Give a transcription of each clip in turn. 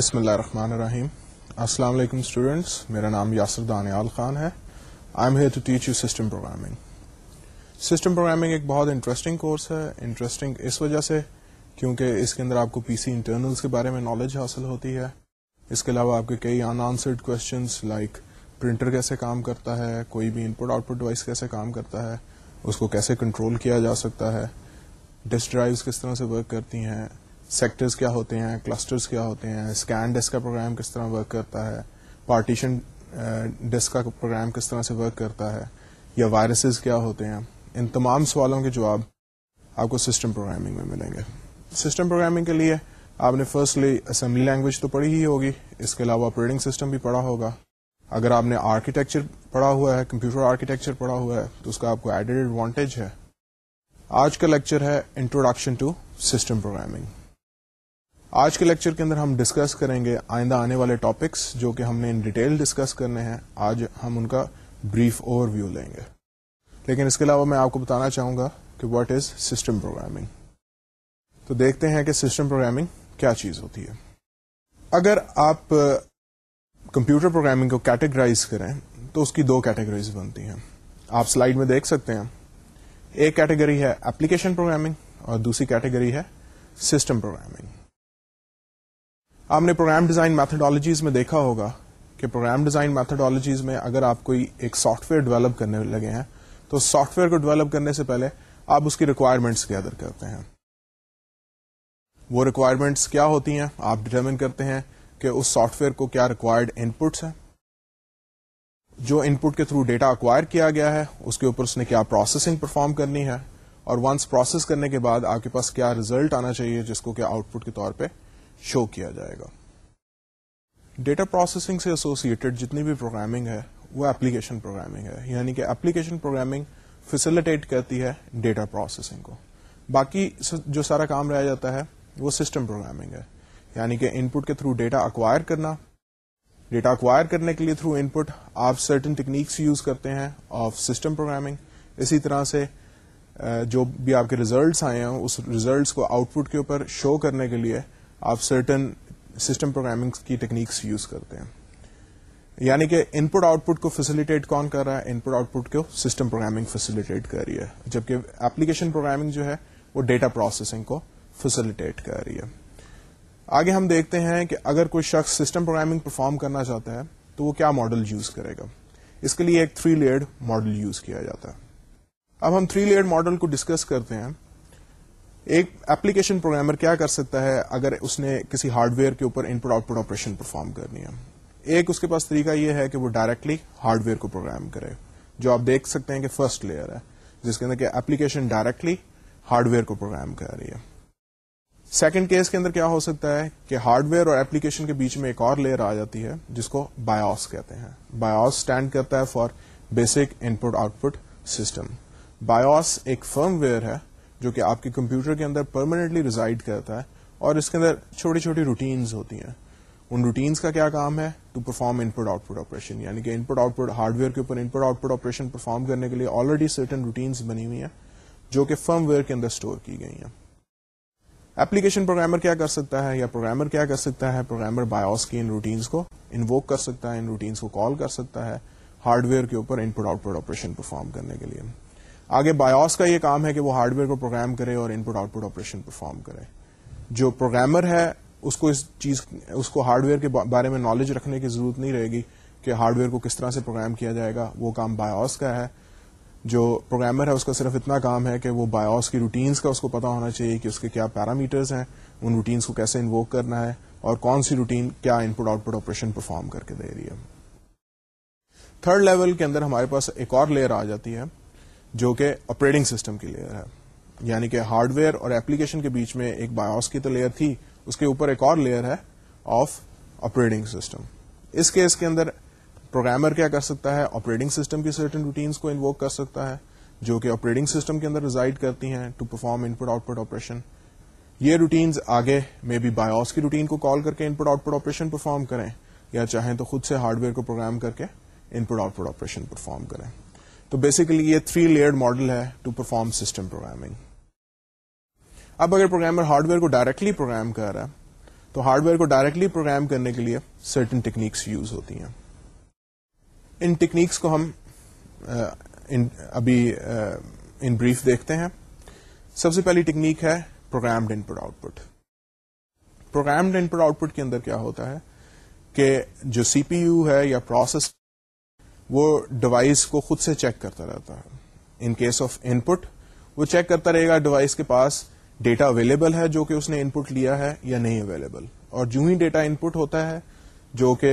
بسم اللہ الرحمن الرحیم۔ السلام علیکم اسٹوڈینٹس میرا نام یاسر دانیال خان ہے۔ I am here to teach you system programming system programming ایک بہت انٹرسٹنگ کورس ہے۔ انٹرسٹنگ اس وجہ سے کیونکہ اس کے اندر آپ کو پی سی انٹرنلس کے بارے میں نالج حاصل ہوتی ہے۔ اس کے علاوہ آپ کے کئی unanswered questions like printer کیسے کام کرتا ہے، کوئی بھی input out put device کیسے کام کرتا ہے، اس کو کیسے کنٹرول کیا جا سکتا ہے ڈسک ڈرائیوز کس طرح سے ورک کرتی ہیں سیکٹرز کیا ہوتے ہیں کلسٹرز کیا ہوتے ہیں اسکین ڈسک کا پروگرام کس طرح ورک کرتا ہے پارٹیشن ڈسک uh, کا پروگرام کس طرح سے ورک کرتا ہے، یا وائرسز کیا ہوتے ہیں، ان تمام سوالوں کے جواب آپ کو سسٹم پروگرامنگ میں ملیں گے۔ سسٹم پروگرامنگ کے لیے آپ نے فرسٹلی اسمبلی لینگویج تو پڑھی ہی ہوگی، اس کے علاوہ آپریٹنگ سسٹم بھی پڑھا ہوگا۔ اگر آپ نے آرکیٹیکچر پڑھا ہوا ہے کمپیوٹر آرکیٹیکچر پڑھا ہوا ہے، تو اس کا آپ کو ایڈیڈ ایڈوانٹیج ہے۔ آج کا لیکچر ہے انٹروڈکشن ٹو سسٹم پروگرامنگ آج کے لیکچر کے اندر ہم ڈسکس کریں گے آئندہ آنے والے ٹاپکس جو کہ ہم نے ان ڈیٹیل ڈسکس کرنے ہیں، آج ہم ان کا بریف اوور ویو لیں گے۔ لیکن اس کے علاوہ میں آپ کو بتانا چاہوں گا کہ واٹ از سسٹم پروگرامنگ تو دیکھتے ہیں کہ سسٹم پروگرامنگ کیا چیز ہوتی ہے۔ اگر آپ کمپیوٹر پروگرامنگ کو کیٹیگرائز کریں، تو اس کی دو کیٹیگریز بنتی ہیں۔ آپ سلائڈ میں دیکھ سکتے ہیں۔ ایک کیٹیگری ہے اپلیکیشن پروگرامنگ اور دوسری کیٹیگری ہے سسٹم پروگرامنگ آپ نے پروگرام ڈیزائن میتھڈالوجیز میں دیکھا ہوگا کہ پروگرام ڈیزائن میتھڈالوجیز میں اگر آپ کوئی ایک سافٹ ویئر ڈیولپ کرنے لگے ہیں، تو سافٹ ویئر کو ڈیولپ کرنے سے پہلے آپ اس کی ریکوائرمنٹس گیدر کرتے ہیں۔ وہ ریکوائرمنٹس کیا ہوتی ہیں؟ آپ ڈیٹرمن کرتے ہیں کہ اس سافٹ ویئر کو کیا ریکوائرڈ ان پٹس ہیں۔ جو ان پٹ کے تھرو ڈیٹا اکوائر کیا گیا ہے، اس کے اوپر اس نے کیا پروسیسنگ پرفارم کرنی ہے۔ اور ونس پروسیس کرنے کے بعد آپ کے پاس کیا ریزلٹ آنا چاہیے، جس کو کیا آؤٹ پٹ کے طور پہ شو کیا جائے گا۔ ڈیٹا پروسیسنگ سے ایسوسیٹڈ جتنی بھی پروگرامنگ ہے، وہ اپلیکیشن پروگرامنگ ہے۔ یعنی کہ اپلیکیشن پروگرامنگ فیسلٹیٹ کرتی ہے ڈیٹا پروسیسنگ کو۔ باقی جو سارا کام رہ جاتا ہے، وہ سسٹم پروگرامنگ ہے۔ یعنی کہ ان پٹ کے تھرو ڈیٹا اکوائر کرنا۔ ڈیٹا اکوائر کرنے کے لیے تھرو ان پٹ آپ سرٹن ٹیکنیکس یوز کرتے ہیں آف سسٹم پروگرامنگ اسی طرح سے جو بھی آپ کے ریزلٹس آئے ہیں، اس ریزلٹس کو آؤٹ پٹ کے اوپر شو کرنے کے لیے آپ سرٹن سسٹم پروگرامنگ کی ٹیکنیکس یوز کرتے ہیں۔ یعنی کہ ان پٹ آؤٹ پٹ کو فیسلٹیٹ کون کر رہا ہے؟ ان پٹ آؤٹ پٹ کو سسٹم پروگرامنگ فیسلٹیٹ کر رہی ہے۔ جبکہ ایپلیکیشن پروگرامنگ جو ہے وہ ڈیٹا پروسیسنگ کو فیسلٹیٹ کر رہی ہے۔ آگے ہم دیکھتے ہیں کہ اگر کوئی شخص سسٹم پروگرامنگ پرفارم کرنا چاہتا ہے، تو وہ کیا ماڈل یوز کرے گا؟ اس کے لیے ایک تھری لیئرڈ ماڈل یوز کیا جاتا ہے۔ اب ہم تھری لیئرڈ ماڈل کو ڈسکس کرتے ہیں۔ ایک ایپلیکیشن پروگرامر کیا کر سکتا ہے اگر اس نے کسی ہارڈ ویئر کے اوپر input output operation perform کرنی ہے؟ ایک اس کے پاس طریقہ یہ ہے کہ وہ ڈائریکٹلی ہارڈ ویئر کو پروگرام کرے، جو آپ دیکھ سکتے ہیں کہ فرسٹ لیئر ہے، جس کے اندر کہ ایپلیکیشن ڈائریکٹلی ہارڈ ویئر کو پروگرام کر رہی ہے۔ سیکنڈ کیس کے اندر کیا ہو سکتا ہے کہ ہارڈ ویئر اور ایپلیکیشن کے بیچ میں ایک اور لیئر آ جاتی ہے، جس کو بایوس کہتے ہیں۔ بایوس اسٹینڈ کرتا ہے for basic input output system. BIOS ایک فرم ویئر ہے جو کہ آپ کے کمپیوٹر کے اندر پرماننٹلی ریزائڈ کرتا ہے اور اس کے اندر چھوٹی چھوٹی روٹینز ہوتی ہیں۔ ان روٹینز کا کیا کام ہے؟ To perform input output operation یعنی کہ input output hardware کے اوپر input output operation perform کرنے کے لیے آلریڈی سرٹن روٹینز بنی ہوئی ہیں، جو کہ فرم ویئر کے اندر اسٹور کی گئی ہیں۔ ایپلیکیشن پروگرامر کیا کر سکتا ہے یا پروگرامر کیا کر سکتا ہے؟ پروگرامر بایوس کی ان روٹینز کو انووک کر سکتا ہے، ان روٹینز کو کال کر سکتا ہے ہارڈ ویئر کے اوپر input output operation perform کرنے کے لیے۔ آگے بایوس کا یہ کام ہے کہ وہ ہارڈ ویئر کو پروگرام کرے اور input output operation perform کرے۔ جو پروگرامر ہے، اس کو اس چیز اس کو ہارڈ ویئر کے بارے میں نالج رکھنے کی ضرورت نہیں رہے گی کہ ہارڈ ویئر کو کس طرح سے پروگرام کیا جائے گا۔ وہ کام بایوس کا ہے۔ جو پروگرامر ہے، اس کا صرف اتنا کام ہے کہ وہ بایوس کی روٹینز کا اس کو پتا ہونا چاہیے کہ اس کے کیا پیرامیٹرز ہیں، ان روٹینز کو کیسے انووک کرنا ہے اور کون سی روٹین کیا input output operation perform کر کے دے رہی ہے۔ تھرڈ لیول کے اندر ہمارے پاس ایک اور لیئر آ جاتی ہے۔ جو کہ آپریٹنگ سسٹم کی لیئر ہے۔ یعنی کہ ہارڈ ویئر اور ایپلیکیشن کے بیچ میں ایک بایوس کی تو لیئر تھی، اس کے اوپر ایک اور لیئر ہے آف آپریٹنگ سسٹم اس کیس کے اندر پروگرامر کیا کر سکتا ہے؟ آپریٹنگ سسٹم کی سرٹن روٹینس کو انووک کر سکتا ہے، جو کہ آپریٹنگ سسٹم کے اندر ریزائڈ کرتی ہیں to perform input output operation یہ روٹینز آگے میں بھی بایوس کی روٹین کو کال کر کے input output operation perform کریں، یا چاہیں تو خود سے ہارڈ ویئر کو پروگرام کر کے input output operation perform کریں۔ تو بیسیکلی یہ تھری لیئرڈ ماڈل ہے ٹو پرفارم سسٹم پروگرامنگ اب اگر پروگرامر ہارڈ ویئر کو ڈائریکٹلی پروگرام کر رہا ہے، تو ہارڈ ویئر کو ڈائریکٹلی پروگرام کرنے کے لیے سرٹن ٹیکنیکس یوز ہوتی ہیں۔ ان ٹیکنیکس کو ہم ابھی ان بریف دیکھتے ہیں۔ سب سے پہلی ٹیکنیک ہے programmed input output programmed input output کے اندر کیا ہوتا ہے کہ جو سی پی یو ہے یا پروسیس وہ ڈیوائس کو خود سے چیک کرتا رہتا ہے۔ ان کیس آف ان پٹ وہ چیک کرتا رہے گا ڈیوائس کے پاس ڈیٹا اویلیبل ہے جو کہ اس نے ان پٹ لیا ہے یا نہیں اویلیبل اور جو ہی ڈیٹا ان پٹ ہوتا ہے، جو کہ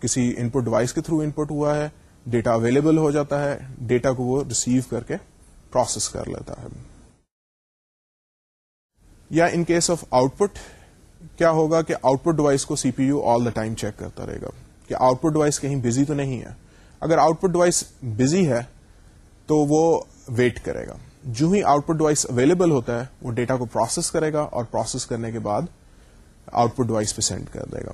کسی ان پٹ ڈیوائس کے تھرو ان پٹ ہوا ہے ڈیٹا اویلیبل ہو جاتا ہے۔ ڈیٹا کو وہ ریسیو کر کے پروسیس کر لیتا ہے۔ یا in case of output کیا ہوگا کہ آؤٹ پٹ ڈیوائس کو C P U all the time check کرتا رہے گا۔ کہ آؤٹ پٹ ڈیوائس کہیں بزی تو نہیں ہے۔ اگر آؤٹ پٹ ڈیوائس بزی ہے تو وہ ویٹ کرے گا۔ جو ہی آؤٹ پٹ ڈیوائس اویلیبل ہوتا ہے، وہ ڈیٹا کو پروسیس کرے گا اور پروسیس کرنے کے بعد آؤٹ پٹ ڈیوائس پہ سینڈ کر دے گا۔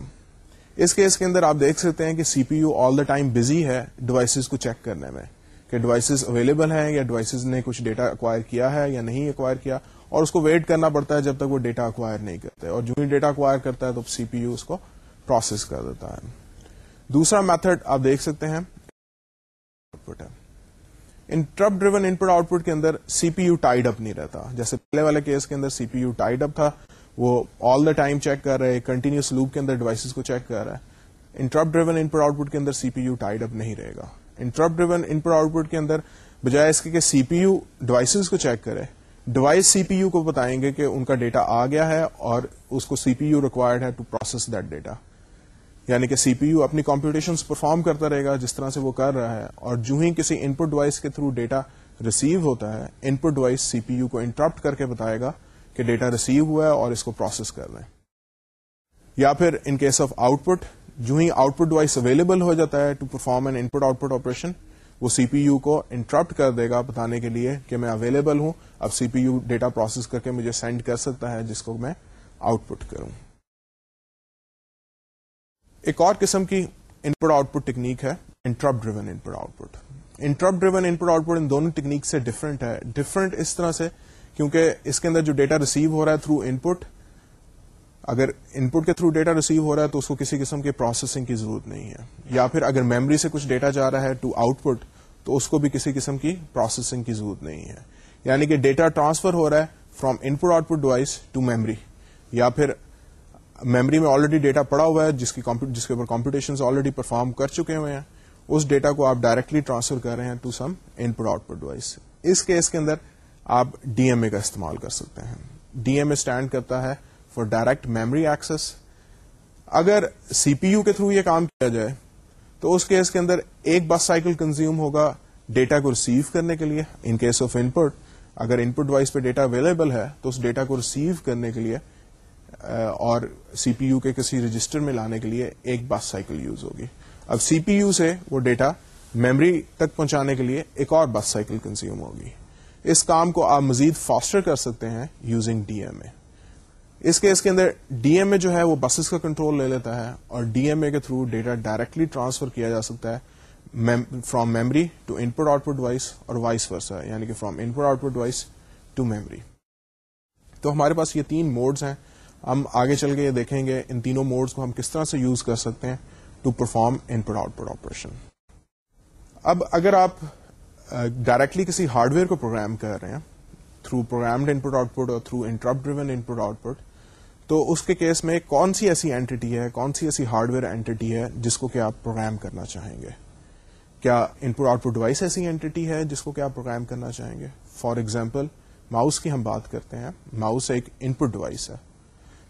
اس کیس کے اندر آپ دیکھ سکتے ہیں کہ C P U all the time busy ہے ڈیوائسز کو چیک کرنے میں، کہ ڈیوائسز اویلیبل ہیں یا ڈیوائسز نے کچھ ڈیٹا اکوائر کیا ہے یا نہیں اکوائر کیا۔ اور اس کو ویٹ کرنا پڑتا ہے جب تک وہ ڈیٹا اکوائر نہیں کرتے۔ اور جو ہی ڈیٹا اکوائر کرتا ہے تو سی پی یو اس کو پروسیس کر دیتا ہے۔ دوسرا میتھڈ آپ دیکھ سکتے ہیں۔ انٹرپ driven input output کے اندر C P you tied up نہیں رہتا۔ جیسے پہلے والے کیس کے اندر C P you tied up تھا، وہ آل دا ٹائم چیک کر رہے، کنٹینیوس لوپ کے اندر ڈیوائسز کو چیک کر رہا ہے۔ Interrupt driven input output کے اندر C P you tied up نہیں رہے گا۔ انٹرپ driven input output کے اندر بجائے اس کے کہ سی پی یو ڈیوائسز کو چیک کرے، ڈیوائس سی پی یو کو بتائیں گے کہ ان کا ڈیٹا آ گیا ہے اور اس کو سی پی یو ریکوائرڈ ہے ٹو پروسیس دیٹ ڈیٹا۔ یعنی کہ سی پی یو اپنی کمپیوٹیشن پرفارم کرتا رہے گا، جس طرح سے وہ کر رہا ہے، اور جو ہی کسی ان پٹ ڈیوائس کے تھرو ڈیٹا ریسیو ہوتا ہے input device C P U کو انٹرپٹ کر کے بتائے گا کہ ڈیٹا ریسیو ہوا ہے اور اس کو پروسیس کر رہے ہیں۔ یا پھر in case of output جو ہی آؤٹ پٹ ڈیوائس اویلیبل ہو جاتا ہے to perform an input output operation وہ سی پی یو کو انٹرپٹ کر دے گا بتانے کے لیے کہ میں اویلیبل ہوں، اب C P U data process کر کے مجھے سینڈ کر سکتا ہے، جس کو میں آؤٹ پٹ کروں۔ ایک اور قسم کی ان پٹ آؤٹ پٹ ٹیکنیک ہے interrupt driven input output interrupt driven input output ان دونوں ٹیکنیک سے ڈفرنٹ ہے۔ ڈفرنٹ اس طرح سے، کیونکہ اس کے اندر جو ڈیٹا ریسیو ہو رہا ہے تھرو ان پٹ اگر ان پٹ کے تھرو ڈیٹا ریسیو ہو رہا ہے تو اس کو کسی قسم کی پروسیسنگ کی ضرورت نہیں ہے۔ یا پھر اگر میموری سے کچھ ڈیٹا جا رہا ہے ٹو آؤٹ پٹ تو اس کو بھی کسی قسم کی پروسیسنگ کی ضرورت نہیں ہے۔ یعنی کہ ڈیٹا ٹرانسفر ہو رہا ہے from input output device to memory یا پھر میموری میں آلریڈی ڈیٹا پڑا ہوا ہے، جس کی جس کے اوپر کمپیوٹیشن آلریڈی پرفارم کر چکے ہوئے ہیں۔ اس ڈیٹا کو آپ ڈائریکٹلی ٹرانسفر کر رہے ہیں to some input output device us case کے اندر آپ ڈی ایم اے کا استعمال کر سکتے ہیں۔ ڈی ایم اے اسٹینڈ کرتا ہے فار ڈائریکٹ میموری ایکسس اگر سی پی یو کے تھرو یہ کام کیا جائے، تو اس کیس کے اندر ایک بس سائیکل کنزیوم ہوگا ڈیٹا کو ریسیو کرنے کے لیے in case of input اگر ان پٹ ڈیوائس پہ ڈیٹا اویلیبل ہے، تو اس ڈیٹا کو ریسیو کرنے کے لیے اور سی پی یو کے کسی رجسٹر میں لانے کے لیے ایک بس سائیکل یوز ہوگی۔ اب سی پی یو سے وہ ڈیٹا میموری تک پہنچانے کے لیے ایک اور بس سائیکل کنزیوم ہوگی۔ اس کام کو آپ مزید فاسٹر کر سکتے ہیں یوزنگ ڈی ایم اے۔ اس کیس کے اندر ڈی ایم اے جو ہے وہ بسز کا کنٹرول لے لیتا ہے اور ڈی ایم اے کے تھرو ڈیٹا ڈائریکٹلی ٹرانسفر کیا جا سکتا ہے from memory to input output device اور وائس ورسا یعنی کہ from input output device to memory تو ہمارے پاس یہ تین موڈز ہیں۔ ہم آگے چل کے یہ دیکھیں گے ان تینوں موڈز کو ہم کس طرح سے یوز کر سکتے ہیں to perform input output operation اب اگر آپ ڈائریکٹلی کسی ہارڈ ویئر کو پروگرام کر رہے ہیں through programmed input output اور through interrupt driven input output تو اس کے کیس میں کون سی ایسی اینٹی ہے، کون سی ایسی ہارڈ ویئر اینٹی ہے جس کو کہ آپ پروگرام کرنا چاہیں گے؟ کیا input out put device ایسی اینٹی ہے جس کو کہ آپ پروگرام کرنا چاہیں گے؟ فار ایگزامپل ماؤس کی ہم بات کرتے ہیں. ماؤس ایک ان پٹ ڈیوائس ہے.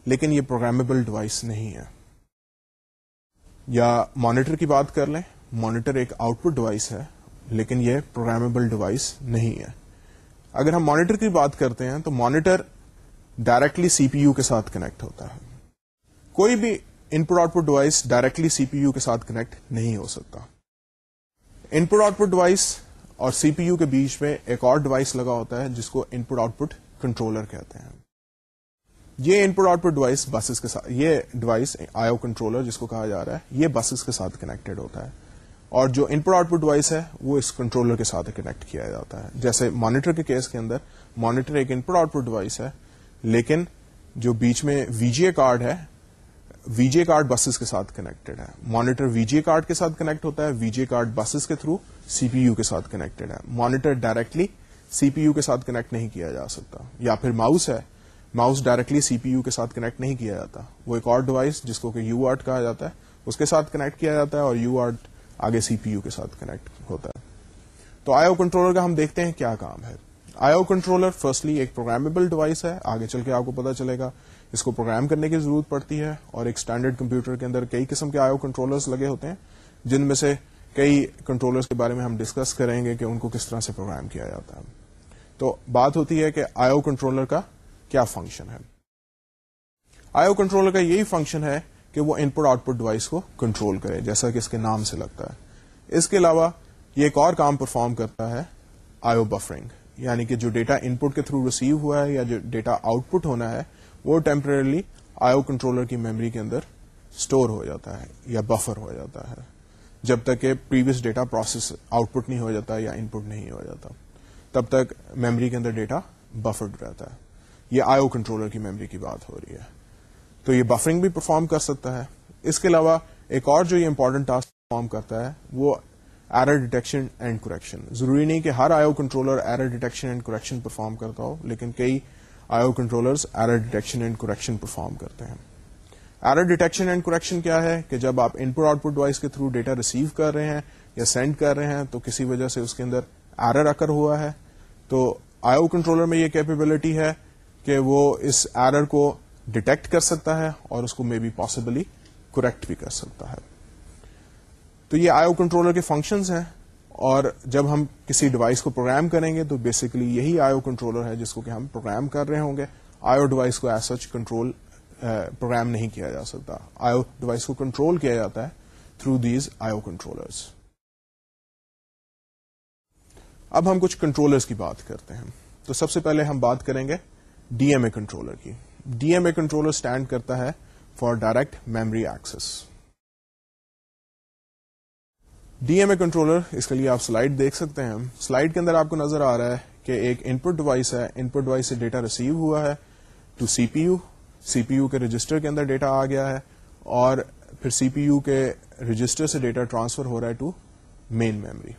لیکن یہ پروگرامیبل ڈیوائس نہیں ہے۔ یا مانیٹر کی بات کر لیں مانیٹر ایک آؤٹ پٹ ڈیوائس ہے، لیکن یہ پروگرامیبل ڈیوائس نہیں ہے۔ اگر ہم مانیٹر کی بات کرتے ہیں، تو monitor directly C P U کے ساتھ کنیکٹ ہوتا ہے۔ کوئی بھی input output device directly C P U کے ساتھ کنیکٹ نہیں ہو سکتا۔ ان پٹ آؤٹ پٹ ڈیوائس اور سی پی یو کے بیچ میں ایک اور ڈیوائس لگا ہوتا ہے، جس کو ان پٹ آؤٹ پٹ کنٹرولر کہتے ہیں۔ یہ input out put device buses کے ساتھ یہ ڈیوائس آئیو کنٹرولر جس کو کہا جا رہا ہے، یہ بسز کے ساتھ کنیکٹڈ ہوتا ہے۔ اور جو ان پٹ آؤٹ پٹ ڈیوائس ہے، وہ اس کنٹرولر کے ساتھ کنیکٹ کیا جاتا ہے۔ جیسے مانیٹر کے کیس کے اندر مانیٹر ایک ان پٹ آؤٹ پٹ ڈیوائس ہے، لیکن جو بیچ میں وی جی اے کارڈ ہے V G A card buses کے ساتھ کنیکٹڈ ہے۔ Monitor we G A card کے ساتھ کنیکٹ ہوتا ہے V G A card buses کے تھرو سی پی یو کے ساتھ کنیکٹڈ ہے۔ Monitor directly C P U کے ساتھ کنیکٹ نہیں کیا جا سکتا۔ یا پھر ماؤس ہے mouse directly C P U کے ساتھ کنیکٹ نہیں کیا جاتا۔ وہ ایک اور ڈیوائس جس کو کہ یو آرٹ کہا جاتا ہے، اس کے ساتھ کنیکٹ کیا جاتا ہے اور یو آرٹ آگے سی پی یو کے ساتھ کنیکٹ ہوتا ہے۔ تو آئی او کنٹرولر کا ہم دیکھتے ہیں کیا کام ہے۔ آئی او کنٹرولر فرسٹلی ایک پروگرامیبل ڈیوائس ہے، آگے چل کے آپ کو پتا چلے گا۔ اس کو پروگرام کرنے کی ضرورت پڑتی ہے اور ایک اسٹینڈرڈ کمپیوٹر کے اندر کئی قسم کے آئی او کنٹرولرز لگے ہوتے ہیں، جن میں سے کئی کنٹرولرز کے بارے میں ہم ڈسکس کریں گے کہ ان کو کس طرح سے پروگرام کیا جاتا ہے۔ تو بات ہوتی ہے کہ آئی او کنٹرولر کا کیا فنکشن ہے۔ آئی او کنٹرولر کا یہی فنکشن ہے کہ وہ input out put device کو کنٹرول کرے، جیسا کہ اس کے نام سے لگتا ہے۔ اس کے علاوہ یہ ایک اور کام پرفارم کرتا ہے آئی او بفرنگ یعنی کہ جو ڈیٹا ان پٹ کے تھرو ریسیو ہوا ہے یا جو ڈیٹا آؤٹ پٹ ہونا ہے، وہ ٹیمپرلی آئی او کنٹرولر کی میموری کے اندر اسٹور ہو جاتا ہے یا بفر ہو جاتا ہے۔ جب تک کہ previous data process output نہیں ہو جاتا یا ان پٹ نہیں ہو جاتا، تب تک میموری کے اندر ڈیٹا بفرڈ رہتا ہے۔ یہ آئی او کنٹرولر کی میموری کی بات ہو رہی ہے۔ تو یہ بفرنگ بھی پرفارم کر سکتا ہے۔ اس کے علاوہ ایک اور جو یہ امپورٹنٹ ٹاسک پرفارم کرتا ہے، وہ ایرر ڈیٹیکشن اینڈ کریکشن ضروری نہیں کہ ہر I O controller error detection and correction perform کرتا ہو، لیکن کئی I O controller error detection and correction perform کرتے ہیں۔ ایرر ڈیٹیکشن اینڈ کریکشن کیا ہے؟ کہ جب آپ input out put device کے تھرو ڈیٹا ریسیو کر رہے ہیں یا سینڈ کر رہے ہیں، تو کسی وجہ سے اس کے اندر ایرر اکر ہوا ہے۔ تو آئی او کنٹرولر میں یہ کیپیبلٹی ہے کہ وہ اس ایرر کو ڈیٹیکٹ کر سکتا ہے اور اس کو مے بی پاسبلی کریکٹ بھی کر سکتا ہے۔ تو یہ آئی او کنٹرولر کے فنکشنز ہیں اور جب ہم کسی ڈیوائس کو پروگرام کریں گے تو بیسکلی یہی آئی او کنٹرولر ہے جس کو کہ ہم پروگرام کر رہے ہوں گے۔ آئی او ڈیوائس کو ایز سچ کنٹرول پروگرام نہیں کیا جا سکتا۔ آئی او ڈیوائس کو کنٹرول کیا جاتا ہے through these I O controllers اب ہم کچھ کنٹرولرز کی بات کرتے ہیں۔ تو سب سے پہلے ہم بات کریں گے ڈی ایم اے کنٹرولر کی۔ D M A controller stand کرتا ہے for direct memory access. D M A controller, اس کے لیے آپ سلائڈ دیکھ سکتے ہیں سلائڈ کے اندر آپ کو نظر آ رہا ہے کہ ایک ان پٹ ڈیوائس ہے۔ ان پٹ ڈیوائس سے ڈیٹا ریسیو ہوا ہے to C P U C P U کے رجسٹر کے اندر ڈیٹا آ گیا ہے اور پھر سی پی یو کے رجسٹر سے ڈیٹا ٹرانسفر ہو رہا ہے to main memory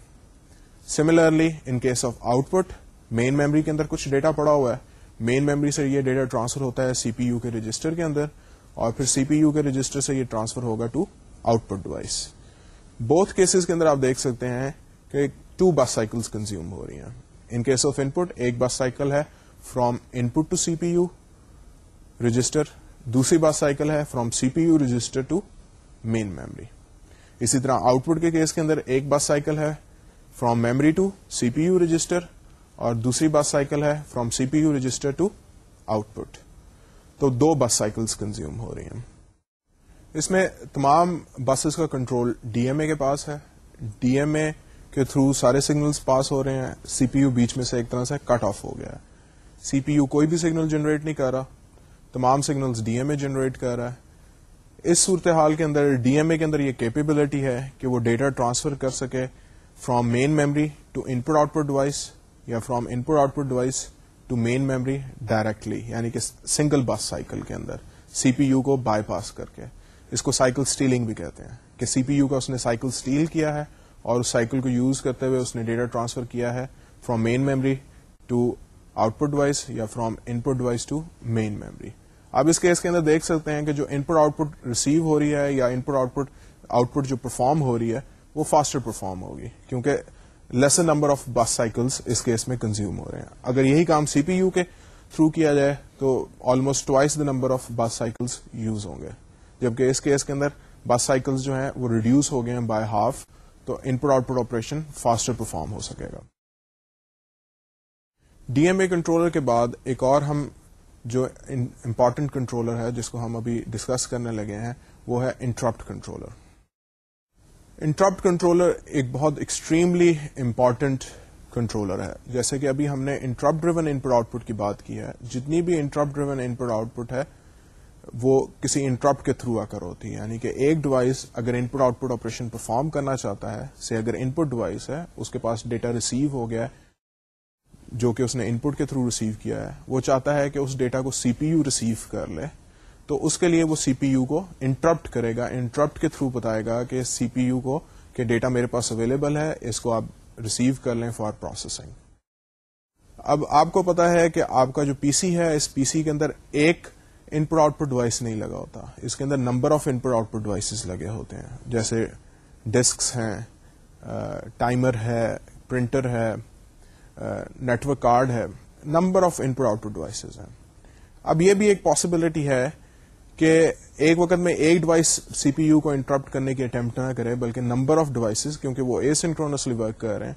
similarly in case of output main memory کے اندر کچھ ڈیٹا پڑا ہوا ہے۔ مین میمری سے یہ ڈیٹا ٹرانسفر ہوتا ہے سی پی یو کے رجسٹر کے اندر اور پھر سی پی یو کے رجسٹر سے یہ ٹرانسفر ہوگا to output device both cases کے اندر آپ دیکھ سکتے ہیں کہ ٹو بس سائیکلز کنزیوم ہو رہی ہیں. ان کیس آف ان پٹ ایک بس سائیکل ہے from input to C P U register دوسری بس سائیکل ہے from C P U register to main memory اسی طرح آؤٹ پٹ کے کیس کے اندر ایک بس سائیکل ہے from memory to C P U register اور دوسری بس سائیکل ہے from C P U register to output تو دو بس سائیکلز کنزیوم ہو رہی ہیں۔ اس میں تمام بسز کا کنٹرول ڈی ایم اے کے پاس ہے۔ ڈی ایم اے کے تھرو سارے سگنلز پاس ہو رہے ہیں۔ سی پی یو بیچ میں سے ایک طرح سے کٹ آف ہو گیا ہے۔ سی پی یو کوئی بھی سگنل جنریٹ نہیں کر رہا۔ تمام signals D M A generate کر رہا ہے۔ اس صورتحال کے اندر ڈی ایم اے کے اندر یہ کیپیبلٹی ہے کہ وہ ڈیٹا ٹرانسفر کر سکے from main memory to input output device یا from input output device to main memory directly یعنی کہ سنگل بس سائیکل کے اندر سی پی یو کو بائی پاس کر کے۔ اس کو سائیکل اسٹیلنگ بھی کہتے ہیں کہ سی پی یو کا اس نے سائیکل اسٹیل کیا ہے اور اس سائیکل کو یوز کرتے ہوئے اس نے ڈیٹا ٹرانسفر کیا ہے from main memory to output device یا from input device to main memory اب اس کیس کے اندر دیکھ سکتے ہیں کہ جو ان پٹ آؤٹ پٹ ریسیو ہو رہی ہے یا ان پٹ آؤٹ پٹ آؤٹ پٹ جو پرفارم ہو رہی ہے وہ فاسٹر پرفارم ہوگی۔ کیونکہ lesser number of bus cycles us case میں کنزیوم ہو رہے ہیں۔ اگر یہی کام سی پی یو کے تھرو کیا جائے تو almost twice the number of bus cycles use ہوں گے۔ جبکہ اس کیس کے اندر بس سائیکلز جو ہیں وہ ریڈیوس ہو گئے ہیں بائی ہاف تو input output operation faster perform ہو سکے گا۔ ڈی ایم اے کنٹرولر کے بعد ایک اور ہم جو امپورٹنٹ کنٹرولر ہے، جس کو ہم ابھی ڈسکس کرنے لگے ہیں، وہ ہے انٹرپٹ کنٹرولر انٹرپٹ کنٹرولر ایک بہت ایکسٹریملی امپورٹنٹ کنٹرولر ہے۔ جیسے کہ ابھی ہم نے interrupt driven input output کی بات کی ہے۔ جتنی بھی interrupt driven input output ہے، وہ کسی انٹرپٹ کے تھرو آ کر ہوتی ہے یعنی کہ ایک ڈیوائس اگر input output operation perform کرنا چاہتا ہے، سے اگر ان پٹ ڈیوائس ہے، اس کے پاس ڈیٹا ریسیو ہو گیا جو کہ اس نے ان پٹ کے تھرو ریسیو کیا ہے، وہ چاہتا ہے کہ اس ڈیٹا کو سی پی یو ریسیو کر لے۔ تو اس کے لیے وہ سی پی یو کو انٹرپٹ کرے گا انٹرپٹ کے تھرو بتائے گا کہ سی پی یو کو کہ ڈیٹا میرے پاس اویلیبل ہے، اس کو آپ ریسیو کر لیں فار پروسیسنگ اب آپ کو پتا ہے کہ آپ کا جو پی سی ہے، اس پی سی کے اندر ایک ان پٹ آؤٹ پٹ ڈیوائس نہیں لگا ہوتا. اس کے اندر number of input output devices لگے ہوتے ہیں. جیسے ڈسکس ہیں ٹائمر ہے پرنٹر ہے نیٹورک کارڈ ہے. Number of input output devices ہیں. اب یہ بھی ایک پاسبلٹی ہے کہ ایک وقت میں ایک ڈیوائس سی پی یو کو انٹرپٹ کرنے کی اٹمپٹ نہ کرے، بلکہ نمبر آف ڈیوائسز کیونکہ وہ اے سنکرونسلی ورک کر رہے ہیں،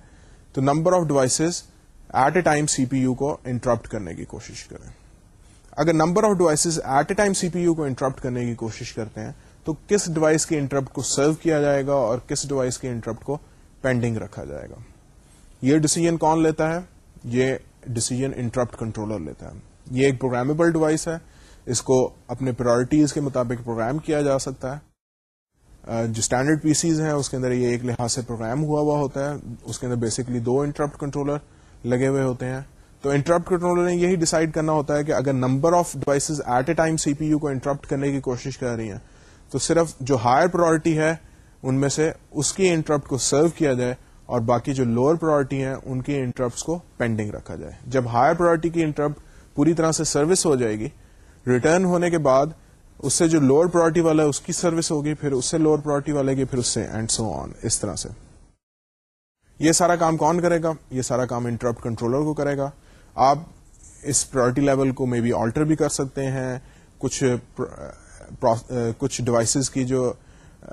تو number of devices at a time C P U کو انٹرپٹ کرنے کی کوشش کریں۔ اگر number of devices at a time C P U کو انٹرپٹ کرنے کی کوشش کرتے ہیں، تو کس ڈیوائس کے انٹرپٹ کو سرو کیا جائے گا اور کس ڈیوائس کے انٹرپٹ کو پینڈنگ رکھا جائے گا۔ یہ ڈسیزن کون لیتا ہے؟ یہ ڈسیزن انٹرپٹ کنٹرولر لیتا ہے۔ یہ ایک پروگرامیبل ڈیوائس ہے۔ اس کو اپنے پرائرٹیز کے مطابق پروگرام کیا جا سکتا ہے۔ جو اسٹینڈرڈ پی سیز ہیں، اس کے اندر یہ ایک لحاظ سے پروگرام ہوا ہوا ہوتا ہے۔ اس کے اندر بیسکلی دو انٹرپٹ کنٹرولر لگے ہوئے ہوتے ہیں۔ تو انٹرپٹ کنٹرولر نے یہی ڈیسائیڈ کرنا ہوتا ہے کہ اگر number of devices at a time C P U کو انٹرپٹ کرنے کی کوشش کر رہی ہیں، تو صرف جو ہائر پرائرٹی ہے، ان میں سے اس کی انٹرپٹ کو سرو کیا جائے اور باقی جو لوور پرائرٹی ہیں، ان کی انٹرپٹس کو پینڈنگ رکھا جائے۔ جب ہائر پرائرٹی کی انٹرپٹ پوری طرح سے سروس ہو جائے گی ریٹرن ہونے کے بعد اس سے جو لوور پرائرٹی والا ہے، اس کی سروس ہوگی، پھر اس سے لوور پرائرٹی والے کی، پھر اس سے اینڈ سو آن اس طرح سے۔ یہ سارا کام کون کرے گا؟ یہ سارا کام انٹرپٹ کنٹرولر کو کرے گا۔ آپ اس پرائرٹی لیول کو مے بی آلٹر بھی کر سکتے ہیں۔ کچھ کچھ ڈیوائسز کی جو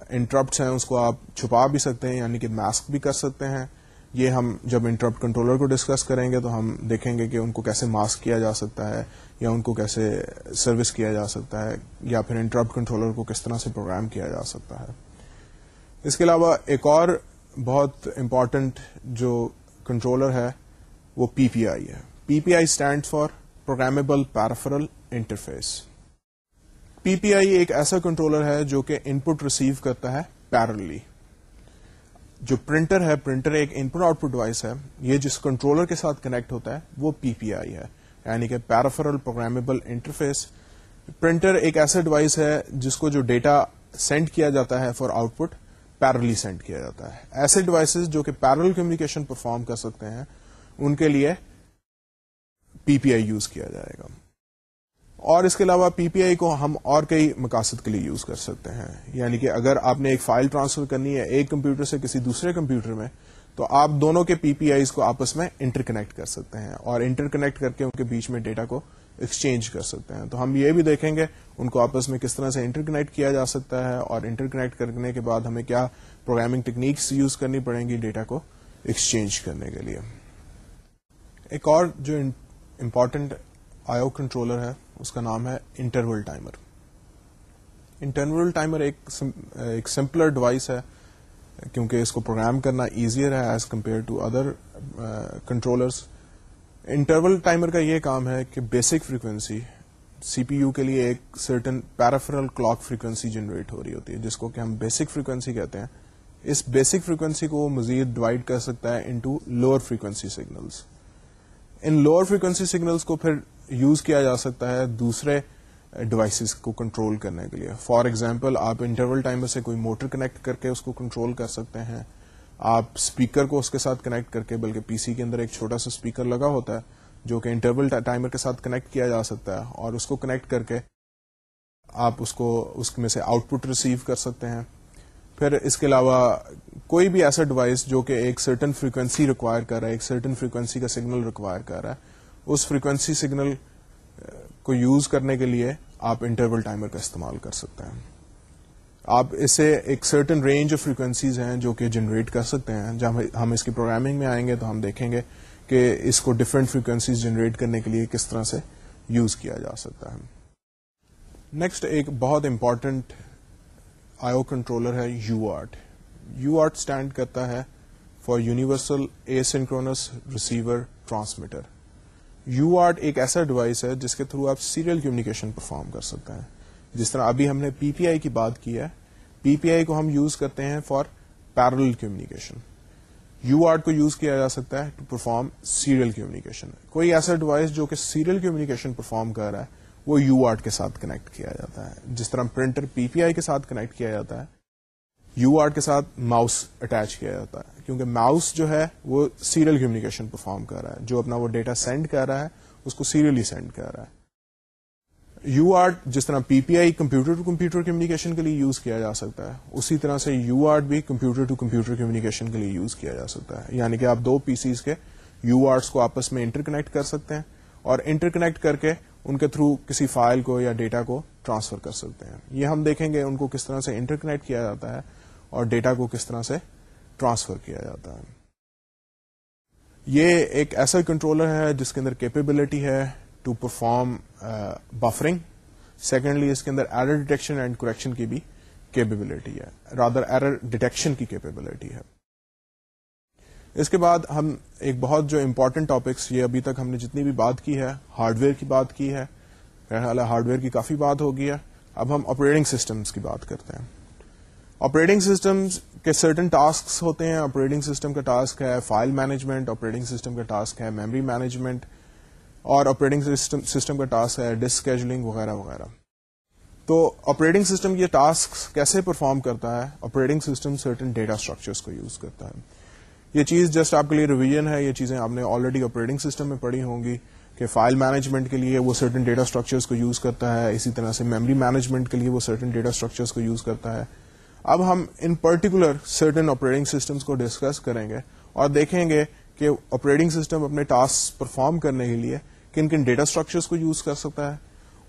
انٹرپٹس ہیں، اس کو آپ چھپا بھی سکتے ہیں یعنی کہ ماسک بھی کر سکتے ہیں۔ یہ ہم جب انٹرپٹ کنٹرولر کو ڈسکس کریں گے تو ہم دیکھیں گے کہ ان کو کیسے ماسک کیا جا سکتا ہے۔ یا ان کو کیسے سروس کیا جا سکتا ہے، یا پھر انٹرپٹ کنٹرولر کو کس طرح سے پروگرام کیا جا سکتا ہے۔ اس کے علاوہ ایک اور بہت امپورٹنٹ جو کنٹرولر ہے، وہ پی پی آئی ہے۔ P P I stand for programmable peripheral interface P P I ایک ایسا کنٹرولر ہے جو کہ ان پٹ ریسیو کرتا ہے پیرلی جو پرنٹر ہے پرنٹر ایک ان پٹ آؤٹ پٹ ڈیوائس ہے۔ یہ جس کنٹرولر کے ساتھ کنیکٹ ہوتا ہے، وہ پی پی آئی ہے۔ یعنی کہ پیرافرل پروگرامیبل انٹرفیس. پرنٹر ایک ایسا ڈیوائس ہے جس کو جو ڈیٹا سینڈ کیا جاتا ہے for output parallelly send کیا جاتا ہے۔ ایسے ڈیوائسز جو کہ پیرل کمیونیکیشن پرفارم کر سکتے ہیں، ان کے لیے پی پی آئی یوز کیا جائے گا۔ اور اس کے علاوہ پی پی آئی کو ہم اور کئی مقاصد کے لیے یوز کر سکتے ہیں۔ یعنی کہ اگر آپ نے ایک فائل ٹرانسفر کرنی ہے ایک کمپیوٹر سے کسی دوسرے کمپیوٹر میں تو آپ دونوں کے پی پی آئیز کو آپس میں انٹر کنیکٹ کر سکتے ہیں اور انٹر کنیکٹ کر کے ان کے بیچ میں ڈیٹا کو ایکسچینج کر سکتے ہیں۔ تو ہم یہ بھی دیکھیں گے ان کو آپس میں کس طرح سے انٹر کنیکٹ کیا جا سکتا ہے اور انٹر کنیکٹ کرنے کے بعد ہمیں کیا پروگرامنگ ٹیکنیکس یوز کرنی پڑیں گی ڈیٹا کو ایکسچینج کرنے کے لیے۔ ایک اور جو امپورٹنٹ آئیو کنٹرولر ہے، اس کا نام ہے انٹرول ٹائمر انٹرول ٹائمر ایک سمپلر ڈیوائس ہے۔ کیونکہ اس کو پروگرام کرنا ایزیئر ہے as compare to other controllers interval timer کا یہ کام ہے کہ basic frequency C P U کے لیے ایک certain peripheral clock frequency generate ہو رہی ہوتی ہے، جس کو کہ ہم بیسک فریکوینسی کہتے ہیں. اس بیسک فریکوینسی کو مزید ڈیوائڈ کر سکتا ہے انٹو لوور فریکوینسی سگنلس ان لوور فریکوینسی سگنلس کو پھر یوز کیا جا سکتا ہے دوسرے ڈیوائسز کو کنٹرول کرنے کے لیے۔ فار ایگزامپل آپ انٹرول ٹائمر سے کوئی موٹر کنیکٹ کر کے اس کو کنٹرول کر سکتے ہیں۔ آپ اسپیکر کو اس کے ساتھ کنیکٹ کر کے بلکہ پی سی کے اندر ایک چھوٹا سا اسپیکر لگا ہوتا ہے، جو کہ انٹرول ٹائمر کے ساتھ کنیکٹ کیا جا سکتا ہے۔ اور اس کو کنیکٹ کر کے آپ اس کو، اس میں سے آؤٹ پٹ ریسیو کر سکتے ہیں۔ پھر اس کے علاوہ کوئی بھی ایسا ڈیوائس جو کہ ایک سرٹن فریکوینسی ریکوائر کر رہا ہے، ایک سرٹن فریکوینسی کا سگنل ریکوائر کر رہا ہے، اس فریکوینسی سگنل کو یوز کرنے کے لیے آپ انٹرول ٹائمر کا استعمال کر سکتے ہیں۔ آپ اسے ایک سرٹن رینج آف فریکوینسیز ہیں جو کہ جنریٹ کر سکتے ہیں۔ جب ہم اس کی پروگرامنگ میں آئیں گے تو ہم دیکھیں گے کہ اس کو ڈفرینٹ فریکوینسیز جنریٹ کرنے کے لیے کس طرح سے یوز کیا جا سکتا ہے۔ نیکسٹ ایک بہت امپورٹنٹ آئیو کنٹرولر ہے UART UART stand کرتا ہے for universal asynchronous receiver transmitter UART ایک ایسا ڈیوائس ہے جس کے تھرو آپ سیریل کمیونیکیشن پرفارم کر سکتے ہیں۔ جس طرح ابھی ہم نے پی پی آئی کی بات کی ہے، پی پی آئی کو ہم یوز کرتے ہیں for parallel communication UART کو یوز کیا جا سکتا ہے ٹو پرفارم سیریل کمیونیکیشن کوئی ایسا ڈیوائس جو کہ سیریل کمیونیکیشن پرفارم کر رہا ہے، وہ یو آرٹ کے ساتھ کنیکٹ کیا جاتا ہے۔ جس طرح پرنٹر پی پی آئی کے ساتھ کنیکٹ کیا جاتا ہے یو آرٹ کے ساتھ ماؤس اٹیچ کیا جاتا ہے۔ کیونکہ ماؤس جو ہے وہ سیریل کمیونیکیشن پرفارم کر رہا ہے۔ جو اپنا وہ ڈیٹا سینڈ کر رہا ہے، اس کو سیریلی سینڈ کر رہا ہے۔ یو آرٹ جس طرح P P I computer to computer communication کے لیے یوز کیا جا سکتا ہے، اسی طرح سے یو آرٹ بھی کمپیوٹر ٹو کمپیوٹر کمیونیکیشن کے لیے یوز کیا جا سکتا ہے۔ یعنی کہ آپ دو پی سیز کے یو آرٹس کو آپس میں انٹر کنیکٹ کر سکتے ہیں اور انٹر کنیکٹ کر کے ان کے تھرو کسی فائل کو یا ڈیٹا کو ٹرانسفر کر سکتے ہیں۔ یہ ہم دیکھیں گے ان کو کس طرح سے انٹر کنیکٹ کیا جاتا ہے۔ اور ڈیٹا کو کس طرح سے ٹرانسفر کیا جاتا ہے۔ یہ ایک ایسا کنٹرولر ہے جس کے اندر کیپیبلٹی ہے ٹو پرفارم بفرنگ سیکنڈلی اس کے اندر ایرر ڈیٹیکشن اینڈ کریکشن کی بھی کیپیبلٹی ہے۔ رادر ایرر ڈیٹیکشن کی کیپیبلٹی ہے۔ اس کے بعد ہم ایک بہت جو امپورٹنٹ ٹاپکس یہ ابھی تک ہم نے جتنی بھی بات کی ہے ہارڈ ویئر کی بات کی ہے ہارڈ ویئر کی کافی بات ہوگی ہے۔ اب ہم آپریٹنگ سسٹمز کی بات کرتے ہیں۔ آپریٹنگ سسٹم کے سرٹن ٹاسک ہوتے ہیں۔ آپریٹنگ سسٹم کا ٹاسک ہے فائل مینجمنٹ آپریٹنگ سسٹم کا ٹاسک ہے میموری مینجمنٹ اور آپریٹنگ سسٹم کا ٹاسک ہے ڈسکیجلنگ وغیرہ وغیرہ۔ تو آپریٹنگ سسٹم یہ ٹاسک کیسے پرفارم کرتا ہے؟ Operating system certain data structures کو یوز کرتا ہے۔ یہ چیز جسٹ آپ کے لیے ریویژن ہے۔ یہ چیزیں آپ نے آلریڈی آپریٹنگ سسٹم میں پڑھی ہوں گی کہ فائل مینجمنٹ کے لیے وہ سرٹن ڈیٹا اسٹرکچرس کو یوز کرتا ہے۔ اسی طرح سے میموری مینجمنٹ کے لیے وہ سرٹن ڈیٹا اسٹرکچرس کو یوز کرتا ہے۔ اب ہم in particular certain operating systems کو ڈسکس کریں گے اور دیکھیں گے کہ آپریٹنگ سسٹم اپنے ٹاسک پرفارم کرنے کے لیے کن کن ڈیٹا اسٹرکچرس کو یوز کر سکتا ہے،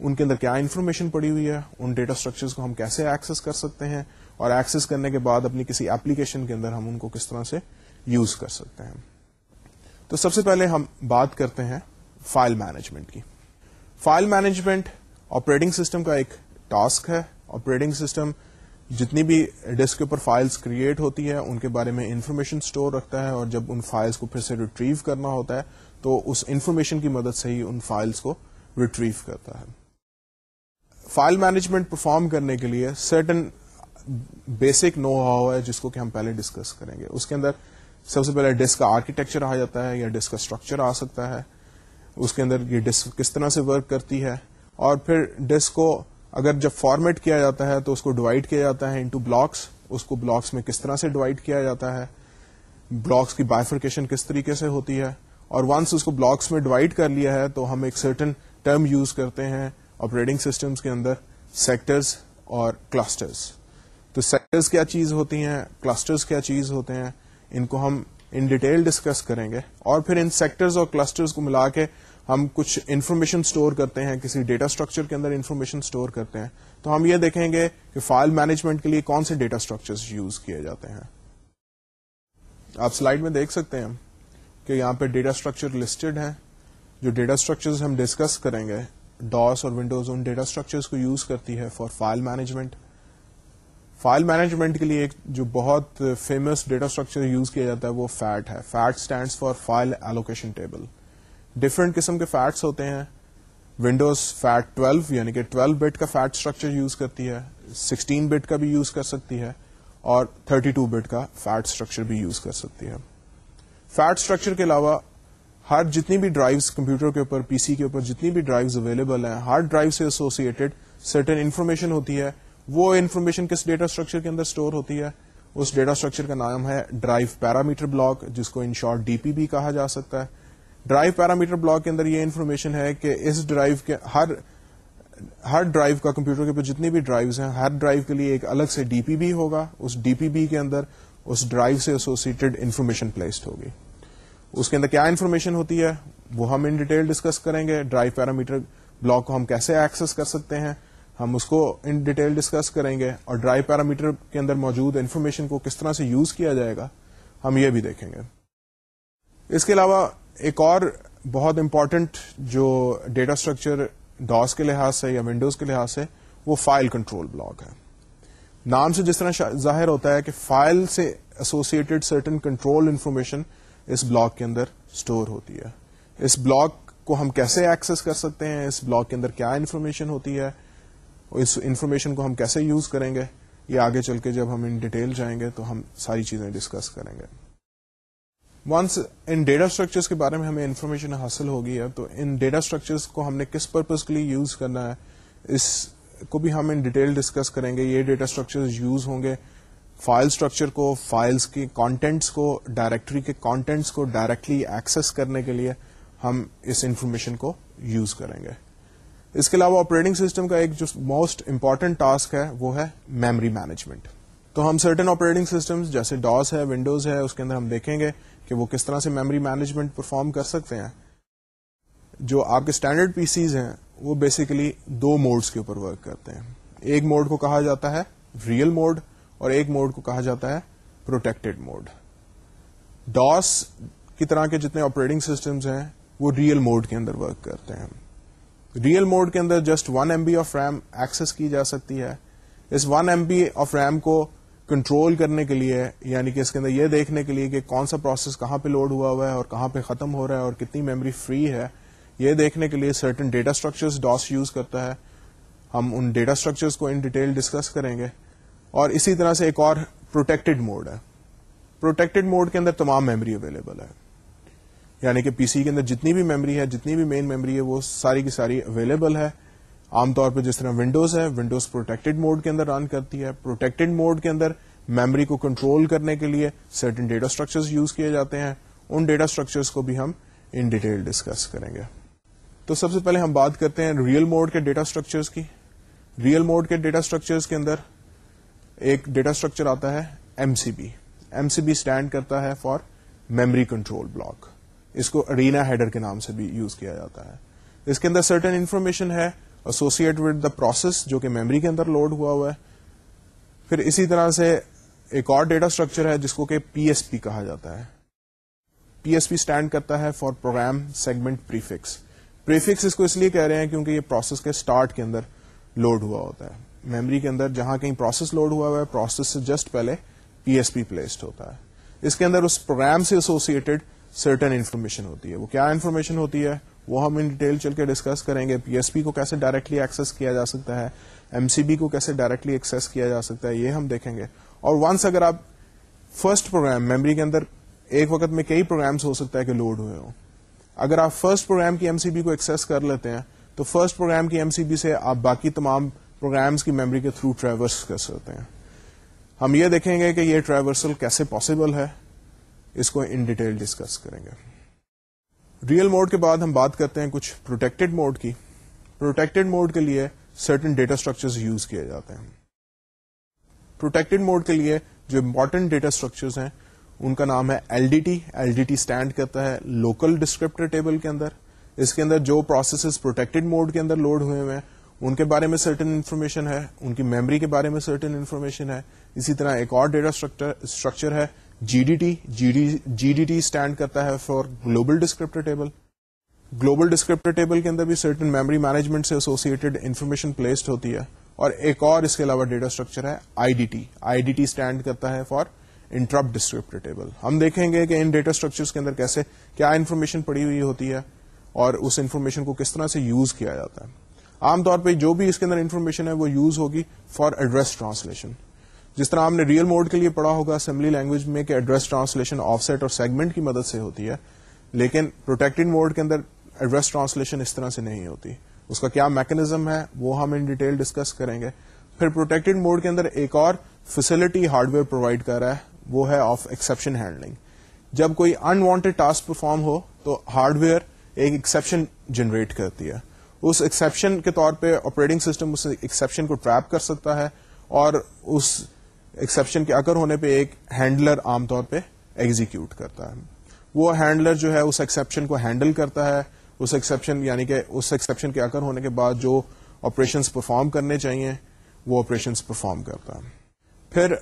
ان کے اندر کیا انفارمیشن پڑی ہوئی ہے، ان ڈیٹا اسٹرکچرس کو ہم کیسے ایکسس کر سکتے ہیں اور ایکسس کرنے کے بعد اپنی کسی ایپلیکیشن کے اندر ہم ان کو کس طرح سے یوز کر سکتے ہیں۔ تو سب سے پہلے ہم بات کرتے ہیں فائل مینجمنٹ کی۔ فائل مینجمنٹ آپریٹنگ سسٹم کا ایک ٹاسک ہے۔ آپریٹنگ سسٹم جتنی بھی ڈسک کے اوپر فائلس کریٹ ہوتی ہے ان کے بارے میں انفارمیشن اسٹور رکھتا ہے اور جب ان فائلس کو پھر سے ریٹریو کرنا ہوتا ہے، تو اس انفارمیشن کی مدد سے ہی ان فائلس کو ریٹریو کرتا ہے۔ فائل مینجمنٹ پرفارم کرنے کے لیے سرٹن بیسک نو ہاؤ ہے، جس کو کہ ہم پہلے ڈسکس کریں گے۔ اس کے اندر سب سے پہلے ڈسک کا آرکیٹیکچر آ جاتا ہے یا ڈسک کا اسٹرکچر آ سکتا ہے۔ اس کے اندر یہ ڈسک کس طرح سے ورک کرتی ہے۔ اور پھر ڈسک کو اگر جب فارمیٹ کیا جاتا ہے تو اس کو ڈیوائڈ کیا جاتا ہے انٹو بلاکس اس کو بلاکس میں کس طرح سے ڈیوائڈ کیا جاتا ہے بلاکس کی بائفرکیشن کس طریقے سے ہوتی ہے، اور ونس اس کو بلاکس میں ڈیوائڈ کر لیا ہے تو ہم ایک سرٹن ٹرم یوز کرتے ہیں آپریٹنگ سسٹمز کے اندر سیکٹرز اور کلسٹرز تو سیکٹرز کیا چیز ہوتی ہیں؟ کلسٹرز کیا چیز ہوتے ہیں؟ ان کو ہم ان ڈیٹیل ڈسکس کریں گے۔ اور پھر ان سیکٹرز اور کلسٹرز کو ملا کے ہم کچھ انفارمیشن اسٹور کرتے ہیں، کسی ڈیٹا اسٹرکچر کے اندر انفارمیشن اسٹور کرتے ہیں، تو ہم یہ دیکھیں گے کہ فائل مینجمنٹ کے لیے کون سے ڈیٹا اسٹرکچر یوز کیے جاتے ہیں۔ آپ سلائڈ میں دیکھ سکتے ہیں کہ یہاں پہ ڈیٹا اسٹرکچر لسٹڈ ہیں۔ جو ڈیٹا اسٹرکچر ہم ڈسکس کریں گے ڈاس اور ونڈوز ان ڈیٹا اسٹرکچر کو یوز کرتی ہے for file management file management کے لیے ایک جو بہت فیمس ڈیٹا اسٹرکچر یوز کیا جاتا ہے وہ فیٹ ہے۔ FAT stands for file allocation table different قسم کے فیٹس ہوتے ہیں. ونڈوز فیٹ 12 یعنی کہ 12 بٹ کا فیٹ اسٹرکچر یوز کرتی ہے. 16 بٹ کا بھی یوز کر سکتی ہے اور 32 بٹ کا فیٹ اسٹرکچر بھی یوز کر سکتی ہے. فیٹ اسٹرکچر کے علاوہ ہر جتنی بھی ڈرائیوز کمپیوٹر کے اوپر پی سی کے اوپر جتنی بھی ڈرائیوز اویلیبل ہیں، ہر ڈرائیو سے ایسوسیٹڈ سرٹن انفارمیشن ہوتی ہے. وہ انفارمیشن کس ڈیٹا اسٹرکچر کے اندر اسٹور ہوتی ہے؟ اس ڈیٹا اسٹرکچر کا نام ہے ڈرائیو پیرامیٹر بلاک جس کو ان شارٹ ڈی پی بھی کہا جا سکتا ہے. ڈرائیو پیرامیٹر بلاک کے اندر یہ انفارمیشن ہے کہ اس ڈرائیو کے ہر ہر ڈرائیو کا کمپیوٹر کے اوپر جتنی بھی ڈرائیوز ہیں، ہر ڈرائیو کے لیے ایک الگ سے ڈی پی بی ہوگا۔ اس ڈی پی بی کے اندر اس ڈرائیو سے ایسوسیٹڈ انفارمیشن پلیسڈ ہوگی۔ اس کے اندر کیا انفارمیشن ہوتی ہے؟ وہ ہم ان ڈیٹیل ڈسکس کریں گے۔ ڈرائیو پیرامیٹر بلاک کو ہم کیسے ایکسس کر سکتے ہیں؟ ہم اس کو ان ڈیٹیل ڈسکس کریں گے۔ اور ڈرائیو پیرامیٹر کے اندر موجود انفارمیشن کو کس طرح سے یوز کیا جائے گا، ہم یہ بھی دیکھیں گے۔ اس کے علاوہ ایک اور بہت امپورٹنٹ جو ڈیٹا اسٹرکچر ڈاس کے لحاظ سے یا ونڈوز کے لحاظ سے وہ فائل کنٹرول بلاک ہے۔ نام سے جس طرح ظاہر ہوتا ہے کہ فائل سے ایسوسیٹڈ سرٹن کنٹرول انفارمیشن اس بلاک کے اندر اسٹور ہوتی ہے۔ اس بلاک کو ہم کیسے ایکسس کر سکتے ہیں؟ اس بلاک کے اندر کیا انفارمیشن ہوتی ہے؟ اس انفارمیشن کو ہم کیسے یوز کریں گے؟ یہ آگے چل کے جب ہم ان ڈیٹیل جائیں گے تو ہم ساری چیزیں ڈسکس کریں گے۔ ونس ان ڈیٹا اسٹرکچرس کے بارے میں ہمیں انفارمیشن حاصل ہوگی ہے تو ان ڈیٹا اسٹرکچرس کو ہم نے کس پرپز کے لیے یوز کرنا ہے، اس کو بھی ہم ان ڈیٹیل ڈسکس کریں گے۔ یہ ڈیٹا اسٹرکچر یوز ہوں گے۔ فائل اسٹرکچر کو فائلس کے کانٹینٹس کو ڈائریکٹری کے کانٹینٹس کو ڈائریکٹلی ایکسس کرنے کے لیے ہم اس انفارمیشن کو یوز کریں گے۔ اس کے علاوہ آپریٹنگ سسٹم کا ایک جو موسٹ امپورٹنٹ ٹاسک ہے، وہ ہے میموری مینجمنٹ تو ہم سرٹن آپریٹنگ سسٹم جیسے ڈاس ہے ونڈوز ہے، اس کے اندر ہم دیکھیں گے کہ وہ کس طرح سے میموری مینجمنٹ پرفارم کر سکتے ہیں۔ جو آپ کے اسٹینڈرڈ پی سیز ہیں، وہ بیسیکلی دو موڈس کے اوپر ورک کرتے ہیں۔ ایک موڈ کو کہا جاتا ہے ریئل موڈ اور ایک موڈ کو کہا جاتا ہے پروٹیکٹڈ موڈ ڈاس کی طرح کے جتنے آپریٹنگ سسٹمز ہیں، وہ ریئل موڈ کے اندر ورک کرتے ہیں۔ ریئل موڈ کے اندر just one M B of RAM access کی جا سکتی ہے۔ اس one M B of RAM کو کنٹرول کرنے کے لیے یعنی کہ اس کے اندر یہ دیکھنے کے لیے کہ کون سا پروسیس کہاں پہ لوڈ ہوا ہوا ہے اور کہاں پہ ختم ہو رہا ہے اور کتنی میموری فری ہے، یہ دیکھنے کے لیے certain data structures DOS use کرتا ہے۔ ہم ان ڈیٹا اسٹرکچرز کو ان ڈیٹیل ڈسکس کریں گے۔ اور اسی طرح سے ایک اور پروٹیکٹڈ موڈ ہے۔ پروٹیکٹڈ موڈ کے اندر تمام میموری اویلیبل ہے۔ یعنی کہ پی سی کے اندر جتنی بھی میموری ہے، جتنی بھی مین میموری ہے، وہ ساری کی ساری اویلیبل ہے۔ عام طور پہ جس طرح ونڈوز ہے ونڈوز پروٹیکٹڈ موڈ کے اندر رن کرتی ہے۔ پروٹیکٹڈ موڈ کے اندر میموری کو کنٹرول کرنے کے لیے سرٹن ڈیٹا اسٹرکچر یوز کیے جاتے ہیں۔ ان ڈیٹا اسٹرکچرس کو بھی ہم ان ڈیٹیل ڈسکس کریں گے۔ تو سب سے پہلے ہم بات کرتے ہیں ریئل موڈ کے ڈیٹا اسٹرکچرس کی۔ ریئل موڈ کے ڈیٹا اسٹرکچرس کے اندر ایک ڈیٹا اسٹرکچر آتا ہے M C B M C B stand کرتا ہے فار میمری کنٹرول بلاک اس کو ارینا ہیڈر کے نام سے بھی یوز کیا جاتا ہے۔ اس کے اندر سرٹن انفارمیشن ہے۔ ایسوسیٹ ود دا پروسیس جو کہ میمری کے اندر لوڈ ہوا ہوا ہے۔ پھر اسی طرح سے ایک اور ڈیٹا اسٹرکچر ہے جس کو کہ پی ایس پی کہا جاتا ہے۔ پی ایس پی اسٹینڈ کرتا ہے for program segment prefix prefix اس کو اس لیے کہہ رہے ہیں کیونکہ یہ پروسیس کے اسٹارٹ کے اندر لوڈ ہوا ہوتا ہے۔ میمری کے اندر جہاں کہیں پروسیس لوڈ ہوا ہوا ہے پروسیس سے جسٹ پہلے پی ایس پی پلیسڈ ہوتا ہے۔ اس کے اندر اس پروگرام سے ایسوسیٹڈ سرٹن انفارمیشن ہوتی ہے۔ وہ کیا انفارمیشن ہوتی ہے؟ وہ ہم ان ڈیٹیل چل کے ڈسکس کریں گے۔ پی ایس پی کو کیسے ڈائریکٹلی ایکسس کیا جا سکتا ہے؟ ایم سی بی کو کیسے ڈائریکٹلی ایکسس کیا جا سکتا ہے؟ یہ ہم دیکھیں گے۔ اور ونس اگر آپ فرسٹ پروگرام میموری کے اندر ایک وقت میں کئی پروگرامس ہو سکتا ہے کہ لوڈ ہوئے ہوں۔ اگر آپ فرسٹ پروگرام کی ایم سی بی کو ایکسس کر لیتے ہیں، تو فرسٹ پروگرام کی ایم سی بی سے آپ باقی تمام پروگرامس کی میموری کے تھرو ٹریورس کر سکتے ہیں۔ ہم یہ دیکھیں گے کہ یہ ٹریورسل کیسے پاسبل ہے؟ اس کو ان ڈیٹیل ڈسکس کریں گے۔ ریئل موڈ کے بعد ہم بات کرتے ہیں کچھ پروٹیکٹڈ موڈ کی۔ پروٹیکٹڈ موڈ کے لیے سرٹن ڈیٹا اسٹرکچر یوز کیے جاتے ہیں۔ پروٹیکٹڈ موڈ کے لیے جو امپورٹنٹ ڈیٹا اسٹرکچر ہیں، ان کا نام ہے L D T L D T stand کرتا ہے لوکل ڈسکرپٹر ٹیبل کے اندر۔ اس کے اندر جو پروسیسز پروٹیکٹڈ موڈ کے اندر لوڈ ہوئے ہوئے ہیں، ان کے بارے میں سرٹن انفارمیشن ہے۔ ان کی میموری کے بارے میں سرٹن انفارمیشن ہے۔ اسی طرح ایک اور ڈیٹا اسٹرکچر ہے G D T G D T stand کرتا ہے for global descriptor table global descriptor table کے اندر بھی سرٹن میموری مینجمنٹ سے ایسوسیٹڈ انفارمیشن پلیسڈ ہوتی ہے اور ایک اور اس کے علاوہ ڈیٹا اسٹرکچر ہے I D T I D T stand کرتا ہے فار انٹرپٹ ڈسکرپٹر ٹیبل ہم دیکھیں گے کہ ان ڈیٹا اسٹرکچر کے اندر کیسے کیا انفارمیشن پڑی ہوئی ہوتی ہے اور اس انفارمیشن کو کس طرح سے یوز کیا جاتا ہے. عام طور پہ جو بھی اس کے اندر انفارمیشن ہے وہ یوز ہوگی فار ایڈریس ٹرانسلیشن جس طرح آپ نے ریئل موڈ کے لیے پڑھا ہوگا اسمبلی لینگویج میں کہ ایڈریس ٹرانسلیشن آف سیٹ اور سیگمنٹ کی مدد سے ہوتی ہے، لیکن پروٹیکٹڈ موڈ کے اندر ایڈریس ٹرانسلیشن اس طرح سے نہیں ہوتی۔ اس کا کیا میکنزم ہے، وہ ہم ان ڈیٹیل ڈسکس کریں گے۔ پھر پروٹیکٹڈ موڈ کے اندر ایک اور فیسلٹی ہارڈ ویئر پرووائڈ کر رہا ہے، وہ ہے آف ایکسپشن ہینڈلنگ جب کوئی انوانٹیڈ ٹاسک پرفارم ہو، تو ہارڈ ویئر ایک ایکسپشن جنریٹ کرتی ہے۔ اس ایکسپشن کے طور پہ آپریٹنگ سسٹم اس ایکسپشن کو ٹریپ کر سکتا ہے اور اس ایکسپشن کے اکر ہونے پہ ایک ہینڈلر عام طور پہ ایگزیکیوٹ کرتا ہے۔ وہ ہینڈلر جو ہے اس ایکسپشن کو ہینڈل کرتا ہے۔ اس ایکسپشن یعنی کہ اس ایکسپشن کے اکر ہونے کے بعد جو آپریشنس پرفارم کرنے چاہیے، وہ آپریشنس پرفارم کرتا ہے۔ پھر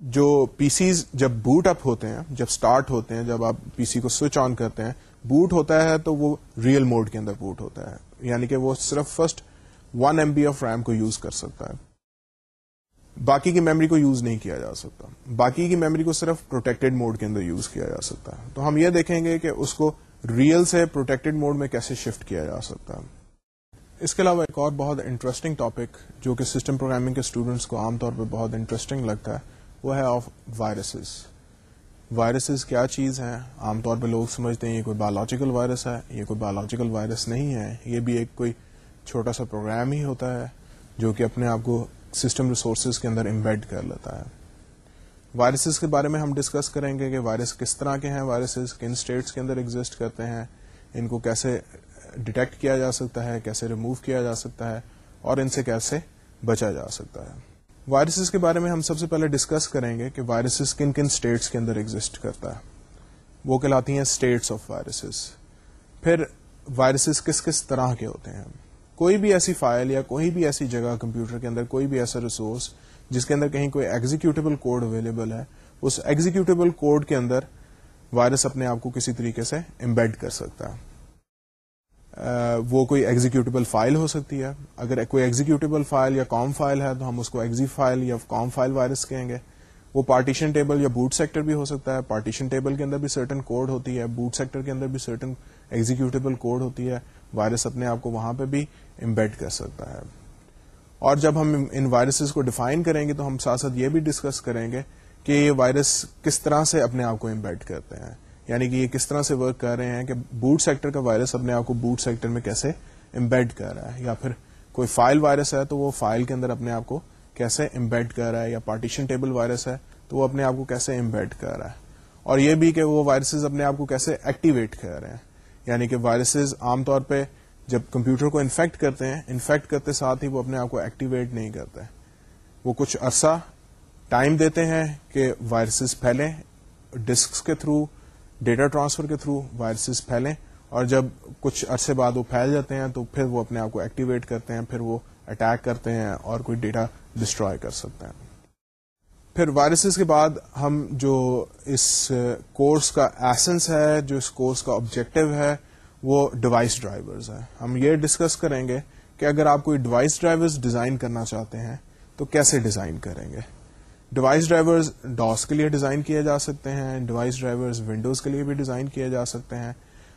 جو پی سیز جب بوٹ اپ ہوتے ہیں، جب اسٹارٹ ہوتے ہیں، جب آپ پی سی کو سوئچ آن کرتے ہیں بوٹ ہوتا ہے تو وہ ریئل موڈ کے اندر بوٹ ہوتا ہے۔ یعنی کہ وہ صرف first one M B of RAM کو یوز کر سکتا ہے۔ باقی کی میموری کو یوز نہیں کیا جا سکتا۔ باقی کی میموری کو صرف پروٹیکٹڈ موڈ کے اندر یوز کیا جا سکتا ہے۔ تو ہم یہ دیکھیں گے کہ اس کو ریئل سے پروٹیکٹڈ موڈ میں کیسے شفٹ کیا جا سکتا ہے۔ اس کے علاوہ ایک اور بہت انٹرسٹنگ ٹاپک جو کہ سسٹم پروگرامنگ کے اسٹوڈنٹس کو عام طور پہ بہت انٹرسٹنگ لگتا ہے، وہ ہے آف وائرسز وائرسز کیا چیز ہیں؟ عام طور پہ لوگ سمجھتے ہیں یہ کوئی بایولوجیکل وائرس ہے، یہ کوئی بایولوجیکل وائرس نہیں ہے۔ یہ بھی ایک کوئی چھوٹا سا پروگرام ہی ہوتا ہے جو کہ اپنے آپ کو سسٹم ریسورسز کے اندر امبیڈ کر لیتا ہے۔ وائرسز کے بارے میں ہم ڈسکس کریں گے کہ وائرس کس طرح کے ہیں، وائرسز کن اسٹیٹس کے اندر ایگزٹ کرتے ہیں، ان کو کیسے ڈیٹیکٹ کیا جا سکتا ہے، کیسے ریموو کیا جا سکتا ہے، اور ان سے کیسے بچا جا سکتا ہے۔ وائرسز کے بارے میں ہم سب سے پہلے ڈسکس کریں گے کہ وائرسز کن کن اسٹیٹس کے اندر ایگزٹ کرتا ہے۔ وہ کہلاتی ہیں اسٹیٹس آف وائرسز پھر وائرسز کس کس طرح کے ہوتے ہیں؟ کوئی بھی ایسی فائل یا کوئی بھی ایسی جگہ کمپیوٹر کے اندر کوئی بھی ایسا ریسورس جس کے اندر کہیں کوئی ایگزیکٹیبل کوڈ اویلیبل ہے، اس ایگزیکٹیبل کوڈ کے اندر وائرس اپنے آپ کو کسی طریقے سے امبیڈ کر سکتا ہے۔ وہ کوئی ایگزیکٹیبل فائل ہو سکتی ہے۔ اگر کوئی ایگزیکٹیبل فائل یا کام فائل ہے تو ہم اس کو ایگزی فائل یا کام فائل وائرس کہیں گے۔ وہ پارٹیشن ٹیبل یا بوٹ سیکٹر بھی ہو سکتا ہے۔ پارٹیشن ٹیبل کے اندر بھی سرٹن کوڈ ہوتی ہے۔ بوٹ سیکٹر کے اندر بھی سرٹن ایگزیکٹیبل کوڈ ہوتی ہے۔ وائرس اپنے آپ کو وہاں پہ بھی امبیڈ کر سکتا ہے۔ اور جب ہم ان وائرسز کو ڈیفائن کریں گے تو ہم ساتھ ساتھ یہ بھی ڈسکس کریں گے کہ یہ وائرس کس طرح سے اپنے آپ کو امبیڈ کرتے ہیں۔ یعنی کہ یہ کس طرح سے ورک کر رہے ہیں کہ بوٹ سیکٹر کا وائرس اپنے آپ کو بوٹ سیکٹر میں کیسے امبیڈ کر رہا ہے۔ یا پھر کوئی فائل وائرس ہے تو وہ فائل کے اندر اپنے آپ کو کیسے امبیڈ کر رہا ہے یا پارٹیشن ٹیبل وائرس ہے تو وہ اپنے آپ کو کیسے امبیڈ کر رہا ہے۔ اور یہ بھی کہ وہ وائرسز اپنے آپ کو کیسے ایکٹیویٹ کر رہے ہیں۔ یعنی کہ وائرسز عام طور پہ جب کمپیوٹر کو انفیکٹ کرتے ہیں انفیکٹ کرتے ساتھ ہی وہ اپنے آپ کو ایکٹیویٹ نہیں کرتے۔ وہ کچھ عرصہ ٹائم دیتے ہیں کہ وائرسز پھیلیں ڈسک کے تھرو ڈیٹا ٹرانسفر کے تھرو وائرسز پھیلیں اور جب کچھ عرصے بعد وہ پھیل جاتے ہیں تو پھر وہ اپنے آپ کو ایکٹیویٹ کرتے ہیں، پھر وہ اٹیک کرتے ہیں اور کوئی ڈیٹا ڈسٹروائے کر سکتے ہیں۔ پھر وائرسز کے بعد ہم جو اس کورس کا ایسنس ہے، جو اس کورس کا آبجیکٹو ہے وہ ڈیوائس ڈرائیورز ہیں۔ ہم یہ ڈسکس کریں گے کہ اگر آپ کوئی ڈیوائس ڈرائیورز ڈیزائن کرنا چاہتے ہیں، تو کیسے ڈیزائن کریں گے؟ ڈیوائس ڈرائیورز ڈاس کے لیے ڈیزائن کیے جا سکتے ہیں ڈیوائس ڈرائیورز ونڈوز کے لیے بھی ڈیزائن کیے جا سکتے ہیں۔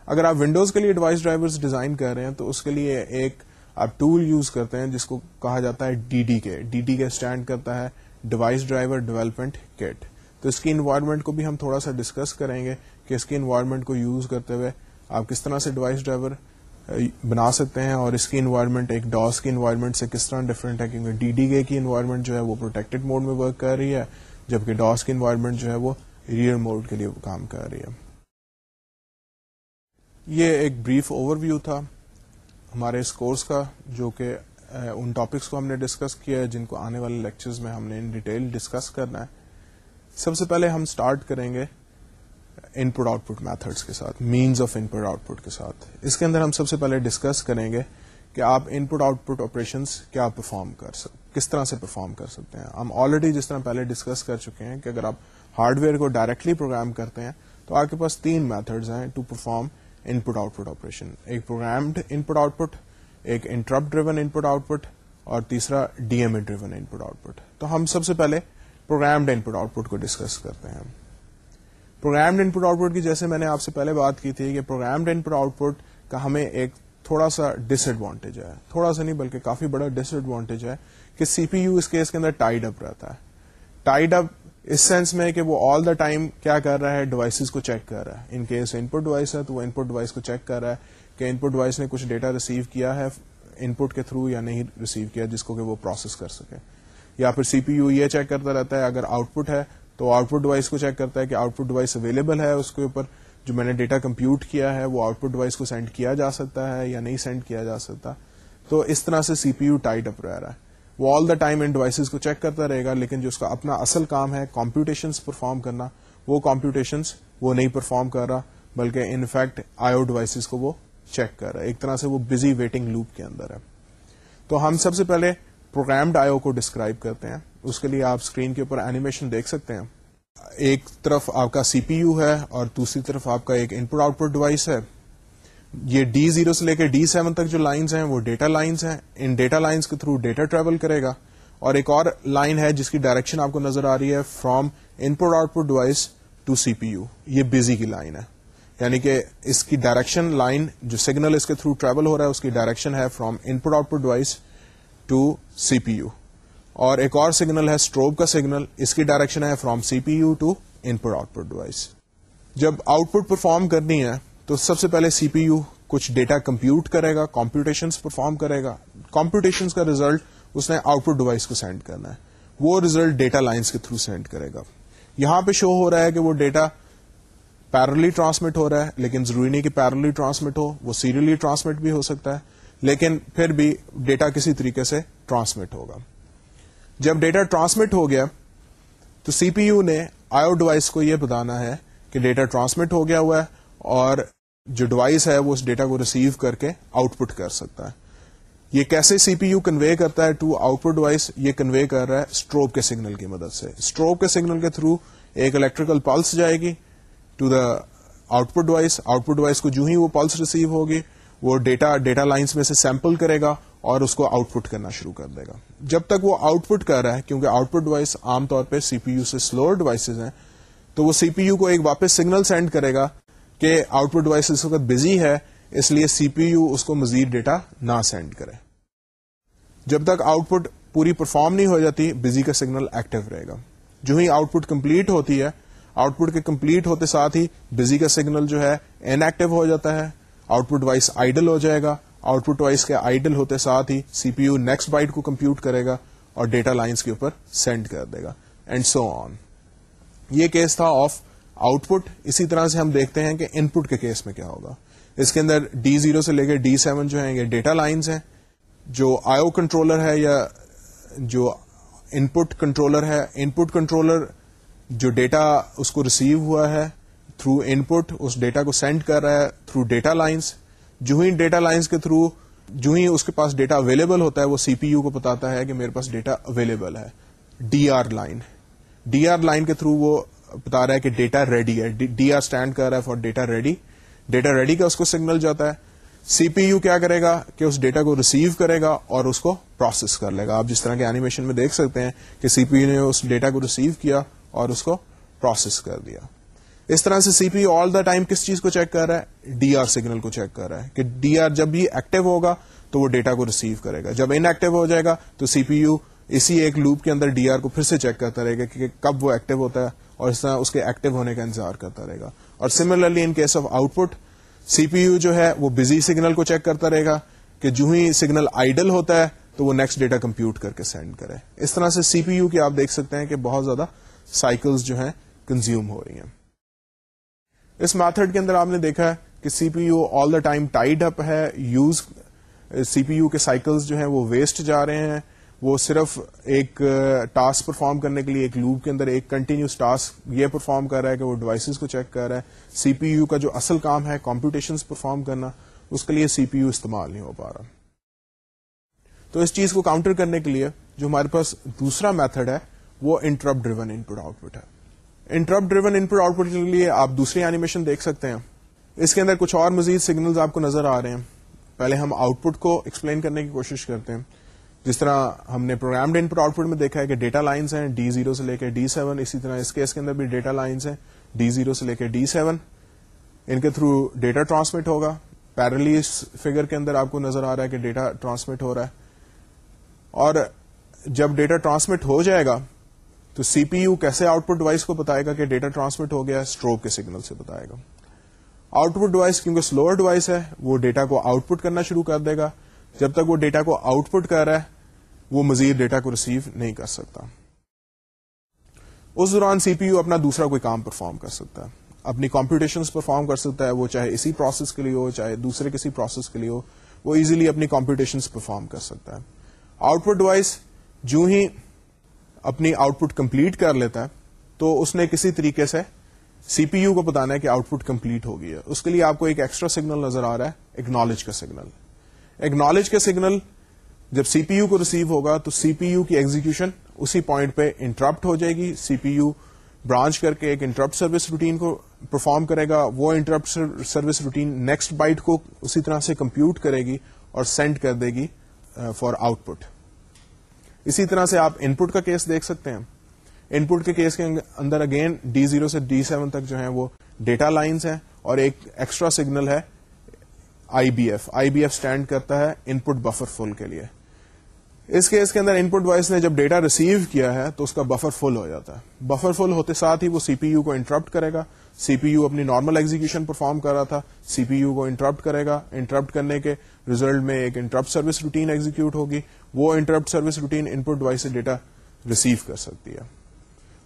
اگر آپ ونڈوز کے لیے ڈیوائس ڈرائیورز ڈیزائن کر رہے ہیں، تو اس کے لیے ایک آپ ٹول یوز کرتے ہیں، جس کو کہا جاتا ہے ڈی ڈی کے ڈی ڈی کے اسٹینڈ کرتا ہے ڈیوائس ڈرائیور ڈیولپمنٹ کٹ تو اس کی انوائرمنٹ کو بھی ہم تھوڑا سا ڈسکس کریں گے کہ اس کی انوائرمنٹ کو یوز کرتے ہوئے آپ کس طرح سے ڈیوائس ڈرائیور بنا سکتے ہیں اور اس کی انوائرمنٹ ایک ڈاس کی انوائرمنٹ سے کس طرح ڈفرینٹ ہے؟ کیونکہ ڈی ڈی گے کی انوائرمنٹ جو ہے وہ پروٹیکٹڈ موڈ میں ورک کر رہی ہے، جبکہ ڈاس کی انوائرمنٹ جو ہے وہ ریئر موڈ کے لیے کام کر رہی ہے۔ یہ ایک بریف اوور ویو تھا ہمارے اس کورس کا، جو کہ ان ٹاپکس کو ہم نے ڈسکس کیا ہے، جن کو آنے والے لیکچرز میں ہم نے ان ڈیٹیل ڈسکس کرنا ہے۔ سب سے پہلے ہم اسٹارٹ کریں گے۔ ان پٹ آؤٹ پٹ میتھڈس کے ساتھ means of input output کے ساتھ. اس کے اندر ہم سب سے پہلے ڈسکس کریں گے کہ آپ input output operation کیا پرفارم کر سکتے کس طرح سے پرفارم کر سکتے ہیں. ہم آلریڈی جس طرح پہلے ڈسکس کر چکے ہیں کہ اگر آپ ہارڈ ویئر کو ڈائریکٹلی پروگرام کرتے ہیں تو آپ کے پاس تین میتھڈز ہیں to perform input output operation ایک programmed input output ایک interrupt driven input output اور تیسرا D M A driven input output تو ہم سب سے پہلے programmed input output کو ڈسکس کرتے ہیں. Programmed input output کی، جیسے میں نے آپ سے پہلے بات کی تھی کہ programmed input out put کا ہمیں ایک تھوڑا سا ڈس ایڈوانٹیج ہے۔ تھوڑا سا نہیں بلکہ کافی بڑا ڈس ایڈوانٹیج ہے کہ C P you us case کے اندر ٹائڈ اپ رہتا ہے۔ ٹائڈ اپ اس سینس میں کہ وہ آل دا ٹائم کیا کر رہا ہے ڈیوائسز کو چیک کر رہا ہے۔ In case in put device ہے تو وہ ان پٹ ڈیوائس کو چیک کر رہا ہے کہ ان پٹ ڈیوائس نے کچھ ڈیٹا ریسیو کیا ہے ان پٹ کے تھرو یا نہیں ریسیو کیا، جس کو کہ وہ پروسیس کر سکے۔ یا پھر سی پی یو یہ چیک کرتا رہتا ہے، اگر آؤٹ پٹ ہے تو آؤٹ پٹ ڈیوائس کو چیک کرتا ہے کہ آؤٹ پٹ ڈیوائس اویلیبل ہے اس کے اوپر، جو میں نے ڈیٹا کمپیوٹ کیا ہے، وہ آؤٹ پٹ ڈیوائس کو سینڈ کیا جا سکتا ہے یا نہیں سینڈ کیا جا سکتا۔ تو اس طرح سے سی پی یو ٹائٹ اپ رہ رہا ہے۔ وہ آل دا ٹائم ان ڈیوائسز کو چیک کرتا رہے گا، لیکن جو اس کا اپنا اصل کام ہے کمپیوٹیشنس پرفارم کرنا، وہ کمپیوٹیشنس وہ نہیں پرفارم کر رہا، بلکہ in fact I O devices کو وہ چیک کر رہا ہے۔ ایک طرح سے وہ بزی ویٹنگ لوپ کے اندر ہے۔ تو ہم سب سے پہلے پروگرامڈ آئی او کو ڈسکرائب کرتے ہیں۔ اس کے لیے آپ اسکرین کے اوپر اینیمیشن دیکھ سکتے ہیں۔ ایک طرف آپ کا سی پی یو ہے اور دوسری طرف آپ کا ایک ان پٹ آؤٹ پٹ ڈیوائس ہے۔ یہ ڈی زیرو سے لے کے ڈی سیون تک جو لائنز ہیں وہ ڈیٹا لائنز ہیں۔ ان ڈیٹا لائنز کے تھرو ڈیٹا ٹریول کرے گا۔ اور ایک اور لائن ہے جس کی ڈائریکشن آپ کو نظر آ رہی ہے from input output device to C P U یہ بزی کی لائن ہے۔ یعنی کہ اس کی ڈائریکشن لائن جو سگنل اس کے تھرو ٹریول ہو رہا ہے، اس کی ڈائریکشن ہے from input output device to C P U اور ایک اور سگنل ہے اسٹروب کا سگنل اس کی ڈائریکشن ہے from C P U to input output device جب آؤٹ پٹ پرفارم کرنی ہے، تو سب سے پہلے سی پی یو کچھ ڈیٹا کمپیوٹ کرے گا کمپیوٹیشن پرفارم کرے گا۔ کمپیوٹیشن کا ریزلٹ اس نے آؤٹ پٹ ڈیوائس کو سینڈ کرنا ہے۔ وہ ریزلٹ ڈیٹا لائنس کے تھرو سینڈ کرے گا۔ یہاں پہ شو ہو رہا ہے کہ وہ ڈیٹا پیرلی ٹرانسمٹ ہو رہا ہے، لیکن ضروری نہیں کہ پیرلی ٹرانسمٹ ہو، وہ سیریلی ٹرانسمٹ بھی ہو سکتا ہے، لیکن پھر بھی ڈیٹا کسی طریقے سے ٹرانسمٹ ہوگا۔ جب ڈیٹا ٹرانسمٹ ہو گیا تو سی پی یو نے آئیو ڈیوائس کو یہ بتانا ہے کہ ڈیٹا ٹرانسمٹ ہو گیا ہوا ہے اور جو ڈیوائس ہے وہ اس ڈیٹا کو ریسیو کر کے آؤٹ پٹ کر سکتا ہے۔ یہ کیسے سی پی یو کنوے کرتا ہے ٹو آؤٹ پٹ ڈیوائس؟ یہ کنوے کر رہا ہے اسٹروپ کے سگنل کی مدد سے۔ اسٹروپ کے سگنل کے تھرو ایک الیکٹریکل پلس جائے گی to the output device. Output device کو جو ہی وہ پلس ریسیو ہوگی، وہ ڈیٹا ڈیٹا لائنس میں سے سیمپل کرے گا اور اس کو آؤٹ پٹ کرنا شروع کر دے گا۔ جب تک وہ آؤٹ پٹ کر رہا ہے، کیونکہ آؤٹ پٹ ڈیوائس عام طور پہ سی پی یو سے سلور ڈیوائسز ہیں، تو وہ سی پی یو کو ایک واپس سگنل سینڈ کرے گا کہ آؤٹ پٹ ڈیوائس اس وقت بزی ہے، اس لیے سی پی یو اس کو مزید ڈیٹا نہ سینڈ کرے۔ جب تک آؤٹ پٹ پوری پرفارم نہیں ہو جاتی بزی کا سگنل ایکٹیو رہے گا۔ جو ہی آؤٹ پٹ کمپلیٹ ہوتی ہے آؤٹ پٹ کے کمپلیٹ ہوتے ساتھ ہی بزی کا سگنل جو ہے ان ایکٹیو ہو جاتا ہے آؤٹ پٹ وائس آئیڈل ہو جائے گا آؤٹ پٹ وائس کے آئیڈل ہوتے ساتھ ہی C P U next byte کو کمپیوٹ کرے گا اور ڈیٹا لائنس کے اوپر سینڈ کر دے گا اینڈ سو آن۔ یہ کیس تھا آف آؤٹ پٹ اسی طرح سے ہم دیکھتے ہیں کہ ان پٹ کے کیس میں کیا ہوگا۔ اس کے اندر ڈی زیرو سے لے کے ڈی سیون جو ہیں یہ ڈیٹا لائنس ہیں۔ جو آئیو کنٹرولر ہے یا جو ان پٹ کنٹرولر ہے ان پٹ کنٹرولر جو ڈیٹا اس کو ریسیو ہوا ہے تھرو ان پٹ اس ڈیٹا کو سینڈ کر رہا ہے تھرو ڈیٹا لائنس جو ہی ڈیٹا لائنس کے تھرو جو ہی اس کے پاس ڈیٹا اویلیبل ہوتا ہے، وہ سی پی یو کو بتاتا ہے کہ میرے پاس ڈیٹا اویلیبل ہے۔ D R line D R line کے تھرو وہ بتا رہا ہے کہ ڈیٹا ریڈی ہے۔ ڈی آر اسٹینڈ کر رہا ہے for data ready data ready کا اس کو سگنل جاتا ہے۔ سی پی یو کیا کرے گا؟ کہ اس ڈیٹا کو ریسیو کرے گا اور اس کو پروسیس کر لے گا۔ آپ جس طرح کے اینیمیشن میں دیکھ سکتے ہیں کہ سی پی یو نے اس ڈیٹا کو ریسیو کیا اور اس کو پروسیس کر دیا۔ اس طرح سے سی P U all the time کس چیز کو چیک کر رہا ہے؟ ڈی آر سگنل کو چیک کر رہا ہے کہ ڈی آر جب بھی ایکٹیو ہوگا تو وہ ڈیٹا کو ریسیو کرے گا۔ جب ان ایکٹیو ہو جائے گا تو سی پی یو اسی ایک لوپ کے اندر ڈی آر کو پھر سے چیک کرتا رہے گا کہ کب وہ ایکٹیو ہوتا ہے اور اس طرح اس کے ایکٹیو ہونے کا انتظار کرتا رہے گا۔ اور similarly in case of output C P U جو ہے وہ بزی سگنل کو چیک کرتا رہے گا کہ جو ہی سگنل آئیڈل ہوتا ہے تو وہ نیکسٹ ڈیٹا کمپیوٹ کر کے سینڈ کرے۔ اس طرح سے سی پی یو کی آپ دیکھ سکتے ہیں کہ بہت زیادہ سائیکلز جو ہیں کنزیوم ہو رہی ہیں۔ اس میتھڈ کے اندر آپ نے دیکھا ہے کہ C P U all the time tied up ہے یوز سی پی یو کے سائیکلز جو ہیں وہ ویسٹ جا رہے ہیں۔ وہ صرف ایک ٹاسک پرفارم کرنے کے لیے ایک لوپ کے اندر ایک کنٹینیوس ٹاسک یہ پرفارم کر رہا ہے کہ وہ ڈیوائسز کو چیک کر رہا ہے۔ سی پی یو کا جو اصل کام ہے کمپیوٹیشن پرفارم کرنا، اس کے لیے سی پی یو استعمال نہیں ہو پا رہا۔ تو اس چیز کو کاؤنٹر کرنے کے لیے جو ہمارے پاس دوسرا میتھڈ ہے، وہ انٹرپ driven input output ہے۔ Interrupt driven input output کے لیے آپ دوسری اینیمیشن دیکھ سکتے ہیں۔ اس کے اندر کچھ اور مزید سگنلز آپ کو نظر آ رہے ہیں۔ پہلے ہم آؤٹ پٹ کو ایکسپلین کرنے کی کوشش کرتے ہیں۔ جس طرح ہم نے programmed input out put میں دیکھا ہے کہ ڈیٹا لائنس ہیں ڈی زیرو سے لے کے ڈی سیون اسی طرح اس کیس کے اندر بھی ڈیٹا لائنس ہیں ڈی زیرو سے لے کے ڈی سیون ان کے تھرو ڈیٹا ٹرانسمٹ ہوگا۔ پیرلی اس فگر کے اندر آپ کو نظر آ رہا ہے کہ ڈیٹا ٹرانسمٹ ہو رہا ہے۔ اور جب ڈیٹا ٹرانسمٹ ہو جائے گا تو سی پی یو کیسے آؤٹ پٹ ڈیوائس کو بتائے گا کہ ڈیٹا ٹرانسمٹ ہو گیا اسٹروک کے سگنل سے بتائے گا۔ آؤٹ پٹ ڈیوائس کیونکہ سلوور ڈیوائس ہے، وہ ڈیٹا کو آؤٹ پٹ کرنا شروع کر دے گا۔ جب تک وہ ڈیٹا کو آؤٹ پٹ کر رہا ہے، وہ مزید ڈیٹا کو ریسیو نہیں کر سکتا۔ اس دوران سی پی یو اپنا دوسرا کوئی کام پرفارم کر سکتا ہے۔ اپنی کمپیوٹیشن پرفارم کر سکتا ہے، وہ چاہے اسی پروسیس کے لیے ہو، چاہے دوسرے کسی پروسیس کے لیے ہو، وہ ایزیلی اپنی کمپیوٹیشن پرفارم کر سکتا ہے۔ آؤٹ پٹ ڈیوائس جو ہی اپنی آؤٹ پٹ کمپلیٹ کر لیتا ہے، تو اس نے کسی طریقے سے سی پی یو کو بتانا ہے کہ آؤٹ پٹ کمپلیٹ ہو گئی ہے۔ اس کے لیے آپ کو ایک ایکسٹرا سگنل نظر آ رہا ہے اکنالج کا سگنل اکنالج کا سگنل جب سی پی یو کو ریسیو ہوگا، تو سی پی یو کی ایگزیکشن اسی پوائنٹ پہ انٹرپٹ ہو جائے گی۔ سی پی یو برانچ کر کے ایک انٹرپٹ سروس روٹین کو پرفارم کرے گا۔ وہ interrupt service routine next byte کو اسی طرح سے کمپیوٹ کرے گی اور سینڈ کر دے گی فار آؤٹ پٹ اسی طرح سے آپ ان پٹ کا کیس دیکھ سکتے ہیں۔ ان پٹ کے کیس کے اندر اگین ڈی زیرو سے ڈی سیون تک جو ہے وہ ڈیٹا لائنس ہیں اور ایک ایکسٹرا سگنل ہے I B F I B F stand کرتا ہے ان پٹ بفر فل کے لیے۔ اس کیس کے اندر ان پٹ ڈیوائس نے جب ڈیٹا ریسیو کیا ہے تو اس کا بفر فل ہو جاتا ہے۔ بفر فل ہوتے ساتھ ہی وہ سی پی یو کو انٹرپٹ کرے گا۔ سی پی یو اپنی نارمل ایگزیکشن پرفارم کر رہا تھا۔ سی پی یو کو انٹرپٹ کرے گا۔ انٹرپٹ کرنے کے ریزلٹ میں ایک انٹرپٹ سروس روٹین ایگزیکیوٹ ہوگی، وہ interrupt service routine input device سے ڈیٹا ریسیو کر سکتی ہے۔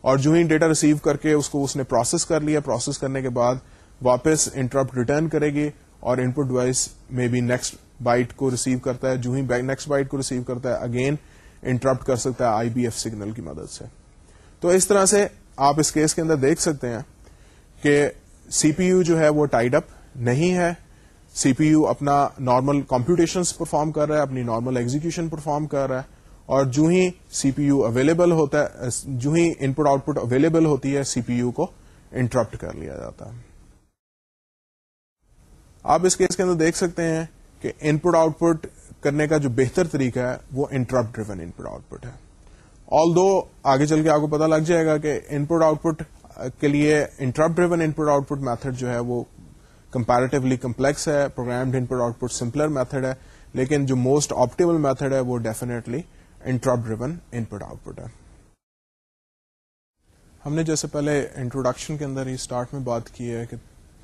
اور جو ہی ڈیٹا ریسیو کر کے اس کو اس نے پروسیس کر لیا پروسیس کرنے کے بعد واپس انٹرپٹ ریٹرن کرے گی اور ان پٹ ڈیوائس میں بھی نیکسٹ بائٹ کو ریسیو کرتا ہے۔ جو ہی نیکسٹ بائٹ کو ریسیو کرتا ہے اگین انٹرپٹ کر سکتا ہے آئی بی ایف سگنل کی مدد سے۔ تو اس طرح سے آپ اس کیس کے اندر دیکھ سکتے ہیں کہ سی پی یو جو ہے وہ ٹائڈ اپ نہیں ہے۔ سی پی یو اپنا نارمل کمپیوٹیشن پرفارم کر رہا ہے، اپنی نارمل ایگزیکشن پرفارم کر رہا ہے۔ اور جو ہی سی پی یو اویلیبل ہوتا ہے، جو ہی ان پٹ آؤٹ پٹ اویلیبل ہوتی ہے سی پی یو کو انٹرپٹ کر لیا جاتا ہے۔ آپ اس کیس کے اندر دیکھ سکتے ہیں کہ ان پٹ آؤٹ پٹ کرنے کا جو بہتر طریقہ ہے، وہ interrupt driven input output ہے۔ آل دو آگے چل کے آپ کو پتا لگ جائے گا کہ ان پٹ آؤٹ پٹ کے لیے interrupt driven input output method جو ہے، وہ کمپیرٹیولی کمپلیکس ہے programmed input output simpler method ہے، لیکن جو موسٹ آپٹیبل میتھڈ ہے وہ definitely interrupt driven input output ہے۔ ہم نے جیسے پہلے انٹروڈکشن کے اندر ہی اسٹارٹ میں بات کی ہے کہ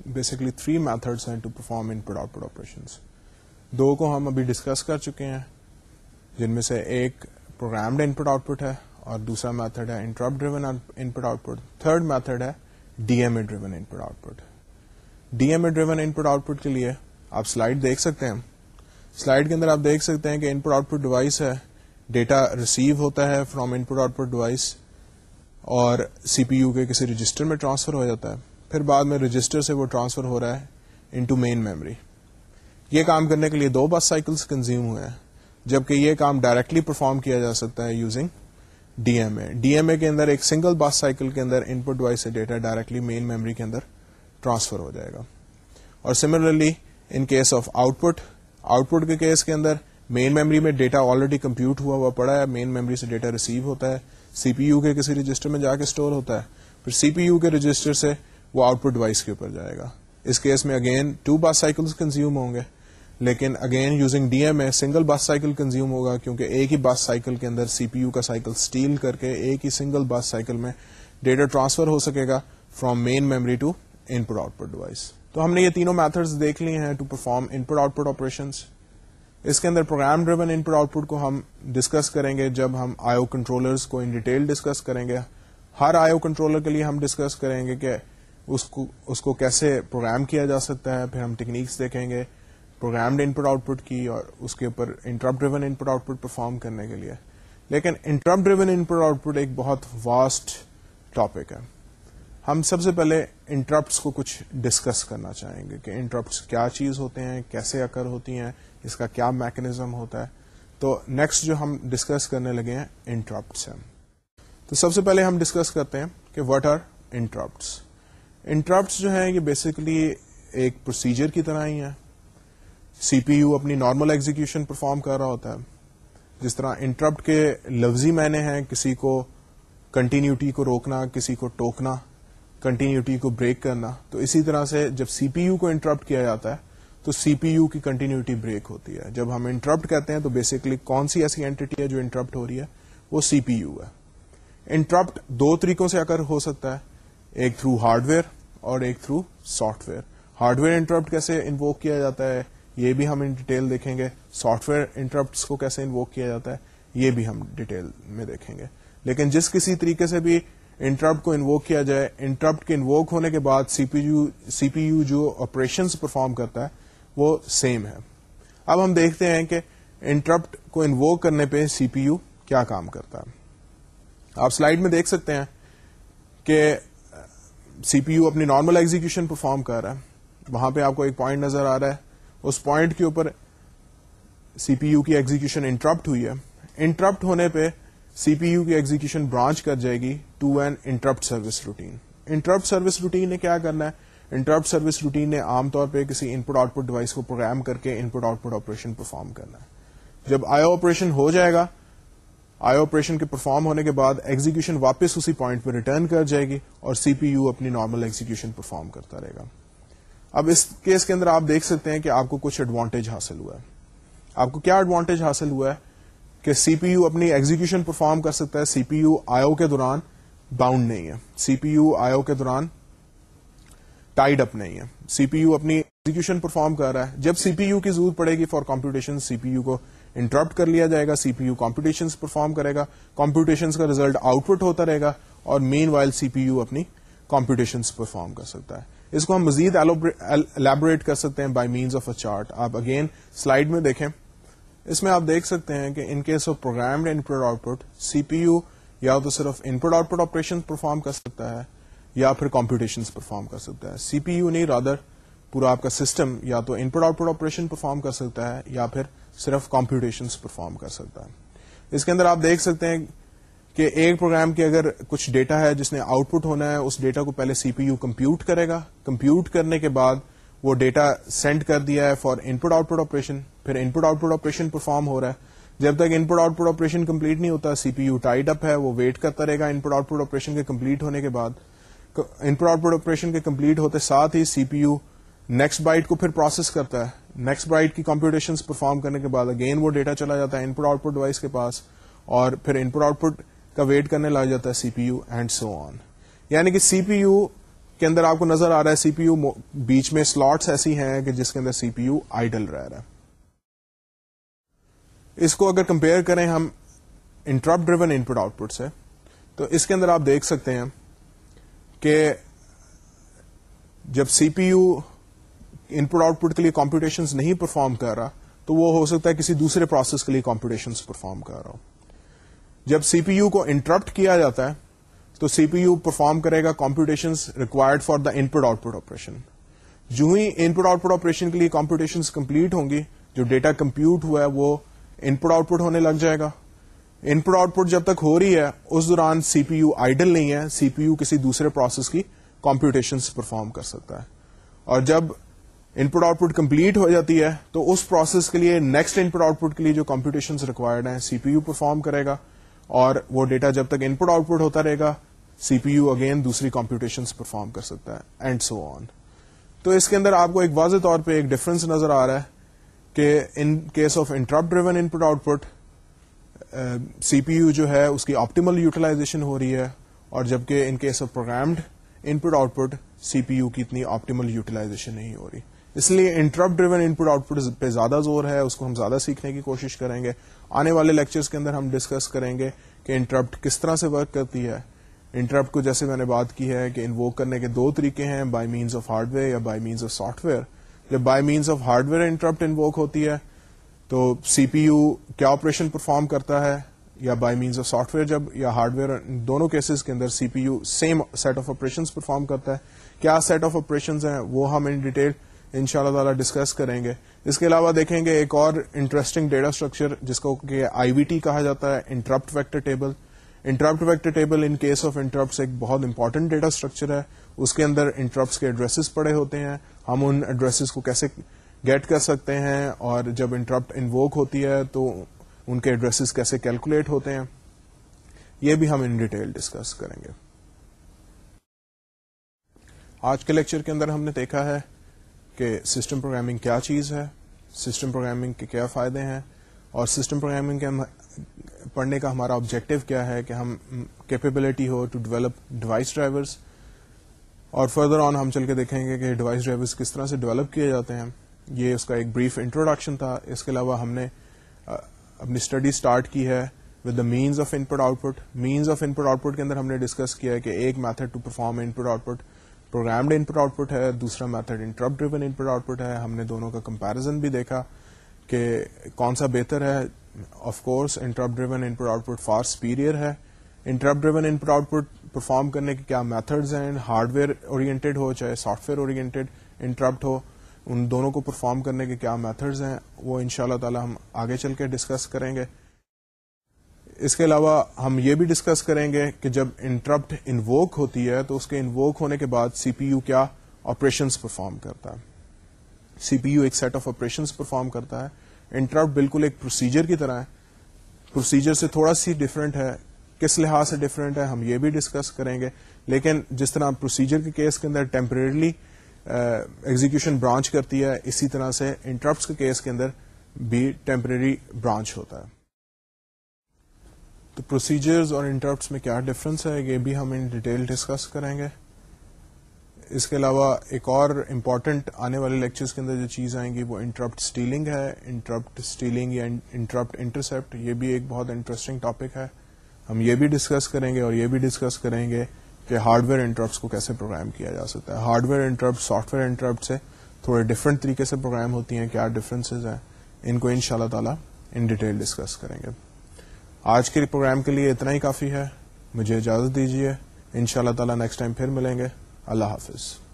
بیسکلی تھری میتھڈس ہیں to perform input output operation دو کو ہم ابھی ڈسکس کر چکے ہیں، جن میں سے ایک programmed input output ہے اور دوسرا میتھڈ ہے interrupt driven input output third method ہے D M A driven input output D M A driven input output کے لیے آپ سلائڈ دیکھ سکتے ہیں۔ سلائڈ کے اندر آپ دیکھ سکتے ہیں کہ input out put device ہے۔ ڈیٹا ریسیو ہوتا ہے from input out put device اور سی پی یو کے کسی رجسٹر میں ٹرانسفر ہو جاتا ہے۔ پھر بعد میں رجسٹر سے وہ ٹرانسفر ہو رہا ہے انٹو مین میموری۔ یہ کام کرنے کے لیے دو بس سائیکلس کنزیوم ہوئے ہیں، جبکہ یہ کام ڈائریکٹلی پرفارم کیا جا سکتا ہے using D M A. D M A کے اندر ایک سنگل بس سائیکل کے اندر ان پٹ ڈیوائس سے ڈیٹا ڈائریکٹلی مین میموری کے اندر۔ ٹرانسفر ہو جائے گا۔ اور similarly in case of output output کے کیس کے اندر مین میموری میں ڈیٹا آلریڈی کمپیوٹ ہوا ہوا پڑا ہے مین میموری سے ڈیٹا ریسیو ہوتا ہے۔ سی پی یو کے کسی رجسٹر میں جا کے اسٹور ہوتا ہے۔ پھر سی پی یو کے رجسٹر سے وہ آؤٹ پٹ ڈیوائس کے اوپر جائے گا۔ اس کیس میں again two bus cycle consume ہوں گے۔ لیکن again using D M A single bus cycle consume ہوگا، کیونکہ ایک ہی بس سائیکل کے اندر سی پی یو کا سائیکل اسٹیل کر کے ایک ہی سنگل بس سائیکل میں ڈیٹا ٹرانسفر ہو سکے گا from main memory to input output device تو ہم نے یہ تینوں میتھڈ دیکھ لیے ہیں to perform input output operation اس کے اندر program driven input output کو ہم ڈسکس کریں گے جب ہم آئیو کنٹرولرز کو ان ڈیٹیل ڈسکس کریں گے. ہر آئیو کنٹرولر کے لیے ہم ڈسکس کریں گے کہ اس کو اس کو کیسے پروگرام کیا جا سکتا ہے. پھر ہم ٹیکنیکس دیکھیں گے programmed input output کی اور اس کے اوپر interrupt driven input output perform کرنے کے لیے. لیکن interrupt driven input output ایک بہت واسٹ ٹاپک ہے. ہم سب سے پہلے انٹرپٹس کو کچھ ڈسکس کرنا چاہیں گے کہ انٹرپٹس کیا چیز ہوتے ہیں، کیسے اکر ہوتی ہیں، اس کا کیا میکنزم ہوتا ہے۔ تو نیکسٹ جو ہم ڈسکس کرنے لگے ہیں انٹرپٹس ہیں۔ تو سب سے پہلے ہم ڈسکس کرتے ہیں کہ واٹ آر انٹرپٹس انٹرپٹس جو ہیں، یہ بیسکلی ایک پروسیجر کی طرح ہی ہے سی پی یو اپنی نارمل ایگزیکشن پرفارم کر رہا ہوتا ہے۔ جس طرح انٹرپٹ کے لفظی معنی ہیں، کسی کو کنٹینیوٹی کو روکنا، کسی کو ٹوکنا۔ کنٹینیوٹی کو بریک کرنا، تو اسی طرح سے جب سی پی یو کو انٹرپٹ کیا جاتا ہے، تو سی پی یو کی کنٹینیوٹی بریک ہوتی ہے۔ جب ہم انٹرپٹ کہتے ہیں، تو بیسکلی کون سی ایسی اینٹی ہے جو انٹرپٹ ہو رہی ہے؟ وہ سی پی یو ہے۔ انٹرپٹ دو طریقوں سے اگر ہو سکتا ہے، ایک تھرو ہارڈ ویئر اور ایک through software hardware interrupt کیسے انووک کیا جاتا ہے؟ یہ بھی ہم ان ڈیٹیل دیکھیں گے۔ سافٹ ویئر انٹرپٹس کو کیسے انووک کیا جاتا ہے؟ یہ بھی ہم ڈیٹیل میں دیکھیں گے۔ لیکن جس کسی طریقے سے بھی انٹرپٹ کو انووک کیا جائے، انٹرپٹ کے انووک ہونے کے بعد C P U, C P U جو آپریشن پرفارم کرتا ہے، وہ سیم ہے۔ اب ہم دیکھتے ہیں کہ انٹرپٹ کو انووک کرنے پہ سی پی یو کیا کام کرتا ہے۔ آپ سلائڈ میں دیکھ سکتے ہیں کہ سی پی یو اپنی نارمل ایگزیکشن پرفارم کر رہا ہے۔ وہاں پہ آپ کو ایک پوائنٹ نظر آ رہا ہے۔ اس پوائنٹ کے اوپر سی پی یو کی ایگزیکشن انٹرپٹ ہوئی ہے۔ انٹرپٹ ہونے پہ سی پی یو کی ایگزیکشن برانچ کر جائے گی to an interrupt service routine interrupt service routine نے کیا کرنا ہے؟ انٹرپٹ سروس روٹین نے عام طور پہ کسی input out put device کو پروگرام کر کے input output operation perform کرنا ہے۔ جب آئی آپریشن ہو جائے گا آئی آپریشن کے پرفارم ہونے کے بعد ایگزیکشن واپس اسی پوائنٹ پہ ریٹرن کر جائے گی اور سی پی یو اپنی نارمل ایگزیکشن پرفارم کرتا رہے گا۔ اب اس کیس کے اندر آپ دیکھ سکتے ہیں کہ آپ کو کچھ ایڈوانٹیج حاصل ہوا ہے۔ آپ کو کیا ایڈوانٹیج حاصل ہوا ہے؟ کہ سی پی یو اپنی ایگزیکشن پرفارم کر سکتا ہے، سی پی یو آئیو کے دوران باؤنڈ نہیں ہے۔ سی پی یو آئیو کے دوران ٹائڈ اپ نہیں ہے۔ سی پی یو اپنی ایگزیکشن پرفارم کر رہا ہے۔ جب سی پی یو کی ضرورت پڑے گی for computation C P U کو انٹرپٹ کر لیا جائے گا۔ C P U computation perform کرے گا۔ کمپیوٹیشن کا ریزلٹ آؤٹ پٹ ہوتا رہے گا اور meanwhile C P U اپنی کمپیوٹیشن پرفارم کر سکتا ہے۔ اس کو ہم مزید ایلیبوریٹ کر سکتے ہیں by means of a chart آپ اگین سلائڈ میں دیکھیں۔ اس میں آپ دیکھ سکتے ہیں کہ in case of program input output C P U یا تو صرف input output operation perform کر سکتا ہے یا پھر کمپیوٹیشن پرفارم کر سکتا ہے۔ سی پی یو نہیں رادر پورا آپ کا سسٹم یا تو input output operation perform کر سکتا ہے یا پھر صرف کمپیوٹیشن پرفارم کر سکتا ہے۔ اس کے اندر آپ دیکھ سکتے ہیں کہ ایک پروگرام کے اگر کچھ ڈیٹا ہے جس نے آؤٹ پٹ ہونا ہے، اس ڈیٹا کو پہلے سی پی یو کمپیوٹ کرے گا۔ کمپیوٹ کرنے کے بعد وہ ڈیٹا سینڈ کر دیا ہے for input output operation پھر input output operation perform ہو رہا ہے۔ جب تک input output operation complete نہیں ہوتا سی پی یو ٹائڈ اپ ہے، وہ ویٹ کرتا رہے گا input output operation کے کمپلیٹ ہونے کے بعد۔ Input output operation کے کمپلیٹ ہوتے ساتھ ہی C P U next byte کو پھر پروسیس کرتا ہے۔ نیکسٹ بائٹ کی کمپیوٹیشن پرفارم کرنے کے بعد اگین وہ ڈیٹا چلا جاتا ہے input out put device کے پاس، اور پھر ان پٹ آؤٹ پٹ کا ویٹ کرنے لگ جاتا ہے C P you and so آن یعنی کہ سی پی یو کے اندر آپ کو نظر آ رہا ہے سی پی یو بیچ میں سلاٹس ایسی ہیں کہ جس کے اندر سی پی یو آئیڈل رہ رہا ہے۔ اس کو اگر کمپیئر کریں ہم انٹرپ driven input output سے، تو اس کے اندر آپ دیکھ سکتے ہیں کہ جب سی P you in put output کے لیے کمپیوٹیشن نہیں پرفارم کر رہا، تو وہ ہو سکتا ہے کسی دوسرے پروسیس کے لیے کمپیوٹیشن پرفارم کر رہا ہو۔ جب سی پی یو کو انٹرپٹ کیا جاتا ہے تو سی پی یو پرفارم کرے گا computation required for the input output operation جو ہی ان پٹ آؤٹ پٹ آپریشن کے لیے کمپیوٹیشن کمپلیٹ ہوں گی، جو ڈیٹا کمپیوٹ ہوا ہے، وہ ان پٹ آؤٹ پٹ ہونے لگ جائے گا۔ ان پٹ آؤٹ پٹ جب تک ہو رہی ہے، اس دوران سی پی یو آئیڈل نہیں ہے، سی پی یو کسی دوسرے پروسیس کی کمپیوٹیشن پرفارم کر سکتا ہے۔ اور جب ان پٹ آؤٹ پٹ کمپلیٹ ہو جاتی ہے، تو اس پروسیس کے لیے نیکسٹ ان پٹ آؤٹ پٹ کے لیے جو کمپیوٹیشن ریکوائرڈ ہیں، سی پی یو پرفارم کرے گا۔ اور وہ ڈیٹا جب تک ان پٹ آؤٹ پٹ ہوتا رہے گا سی پی یو اگین دوسری کمپیوٹیشن پرفارم کر سکتا ہے اینڈ سو آن تو اس کے اندر آپ کو ایک واضح طور پہ ایک ڈفرنس نظر آ رہا ہے کہ in case of interrupt driven input output C P U جو ہے، اس کی آپٹیمل یوٹیلائزیشن ہو رہی ہے، اور جبکہ in case of programmed input output C P U کی اتنی آپٹیمل یوٹیلائزیشن نہیں ہو رہی۔ اس لیے انٹرپ driven input out put پہ زیادہ زور ہے، اس کو ہم زیادہ سیکھنے کی کوشش کریں گے۔ آنے والے لیکچرز کے اندر ہم ڈسکس کریں گے کہ انٹرپٹ کس طرح سے ورک کرتی ہے۔ انٹرپٹ کو جیسے میں نے بات کی ہے کہ انووک کرنے کے دو طریقے ہیں by means of hardware یا by means of software جب by means of hardware interrupt invoke ہوتی ہے، تو سی پی یو کیا آپریشن پرفارم کرتا ہے؟ یا by means of software جب یا ہارڈ ویئر دونوں کیسز کے اندر C P U same set of operation perform کرتا ہے۔ کیا سیٹ آف آپریشن ہیں وہ ہم ان ڈیٹیل ان شاء اللہ تعالیٰ ڈسکس کریں گے۔ اس کے علاوہ دیکھیں گے ایک اور انٹرسٹنگ ڈیٹا اسٹرکچر جس کو کہ آئی وی ٹی کہا جاتا ہے interrupt vector table interrupt vector table in case of interrupt ایک بہت امپورٹنٹ ڈیٹا اسٹرکچر ہے۔ اس کے اندر انٹرپٹس کے ایڈریسز پڑے ہوتے ہیں۔ ہم ان ایڈریسز کو کیسے گیٹ کر سکتے ہیں اور جب انٹرپٹ انووک ہوتی ہے تو ان کے ایڈریسز کیسے کیلکولیٹ ہوتے ہیں۔ یہ بھی ہم ان ڈیٹیل ڈسکس کریں گے۔ آج کے لیکچر کے اندر ہم نے دیکھا ہے کہ سسٹم پروگرامنگ کیا چیز ہے؟ سسٹم پروگرامنگ کے کیا فائدے ہیں؟ اور سسٹم پروگرامنگ کے پڑھنے کا ہمارا آبجیکٹو کیا ہے کہ ہم capability who to develop device drivers اور فردر آن ہم چل کے دیکھیں گے کہ ڈیوائس ڈرائیورس کس طرح سے ڈیولپ کیے جاتے ہیں۔ یہ اس کا ایک بریف انٹروڈکشن تھا۔ اس کے علاوہ ہم نے اپنی اسٹڈی اسٹارٹ کی ہے with the means of input output means of input output کے اندر ہم نے ڈسکس کیا ہے کہ ایک method to perform input output programmed input output ہے، دوسرا method interrupt driven input output ہے. ہم نے دونوں کا کمپیرزن بھی دیکھا کہ کون سا بہتر ہے. Of course interrupt driven input output far superior ہے. Interrupt driven input output perform کرنے کے کیا میتھڈز ہیں؟ ہارڈ ویئر اورینٹیڈ ہو چاہے سافٹ ویئر اورینٹیڈ انٹرپٹ ہو، ان دونوں کو پرفارم کرنے کے کیا میتھڈز ہیں؟ وہ ان شاء اللہ تعالی ہم آگے چل کے ڈسکس کریں گے۔ اس کے علاوہ ہم یہ بھی ڈسکس کریں گے کہ جب انٹرپٹ انووک ہوتی ہے تو اس کے انووک ہونے کے بعد سی پی یو کیا آپریشنس پرفارم کرتا ہے۔ سی پی یو ایک سیٹ آف آپریشنس پرفارم کرتا ہے۔ انٹرپٹ بالکل ایک پروسیجر کی طرح ہے۔ پروسیجر سے تھوڑا سی ڈفرینٹ ہے۔ کس لحاظ سے ڈفرینٹ ہے ہم یہ بھی ڈسکس کریں گے۔ لیکن جس طرح پروسیجر کے کیس کے اندر ٹیمپریرلی ایگزیکشن برانچ کرتی ہے، اسی طرح سے انٹرپٹس کے کیس کے اندر بھی ٹیمپرری برانچ ہوتا ہے۔ تو پروسیجرز اور انٹرپٹس میں کیا ڈفرنس ہے؟ یہ بھی ہم ان ڈیٹیل ڈسکس کریں گے۔ اس کے علاوہ ایک اور امپورٹنٹ آنے والے لیکچرز کے اندر جو چیز آئیں گی وہ انٹرپٹ اسٹیلنگ ہے۔ انٹرپٹ اسٹیلنگ یا انٹرپٹ انٹرسپٹ یہ بھی ایک بہت انٹرسٹنگ ٹاپک ہے۔ ہم یہ بھی ڈسکس کریں گے اور یہ بھی ڈسکس کریں گے کہ ہارڈ ویئر انٹرپٹس کو کیسے پروگرام کیا جا سکتا ہے۔ Hardware interrupt software interrupt سے تھوڑے ڈفرنٹ طریقے سے پروگرام ہوتی ہیں، کیا ڈفرینسز ہیں؟ ان کو ان شاء اللہ تعالی ان ڈیٹیل ڈسکس کریں گے۔ آج کے پروگرام کے لیے اتنا ہی کافی ہے۔ مجھے اجازت دیجیے۔ ان شاء اللہ تعالیٰ نیکسٹ ٹائم پھر ملیں گے۔ اللہ حافظ۔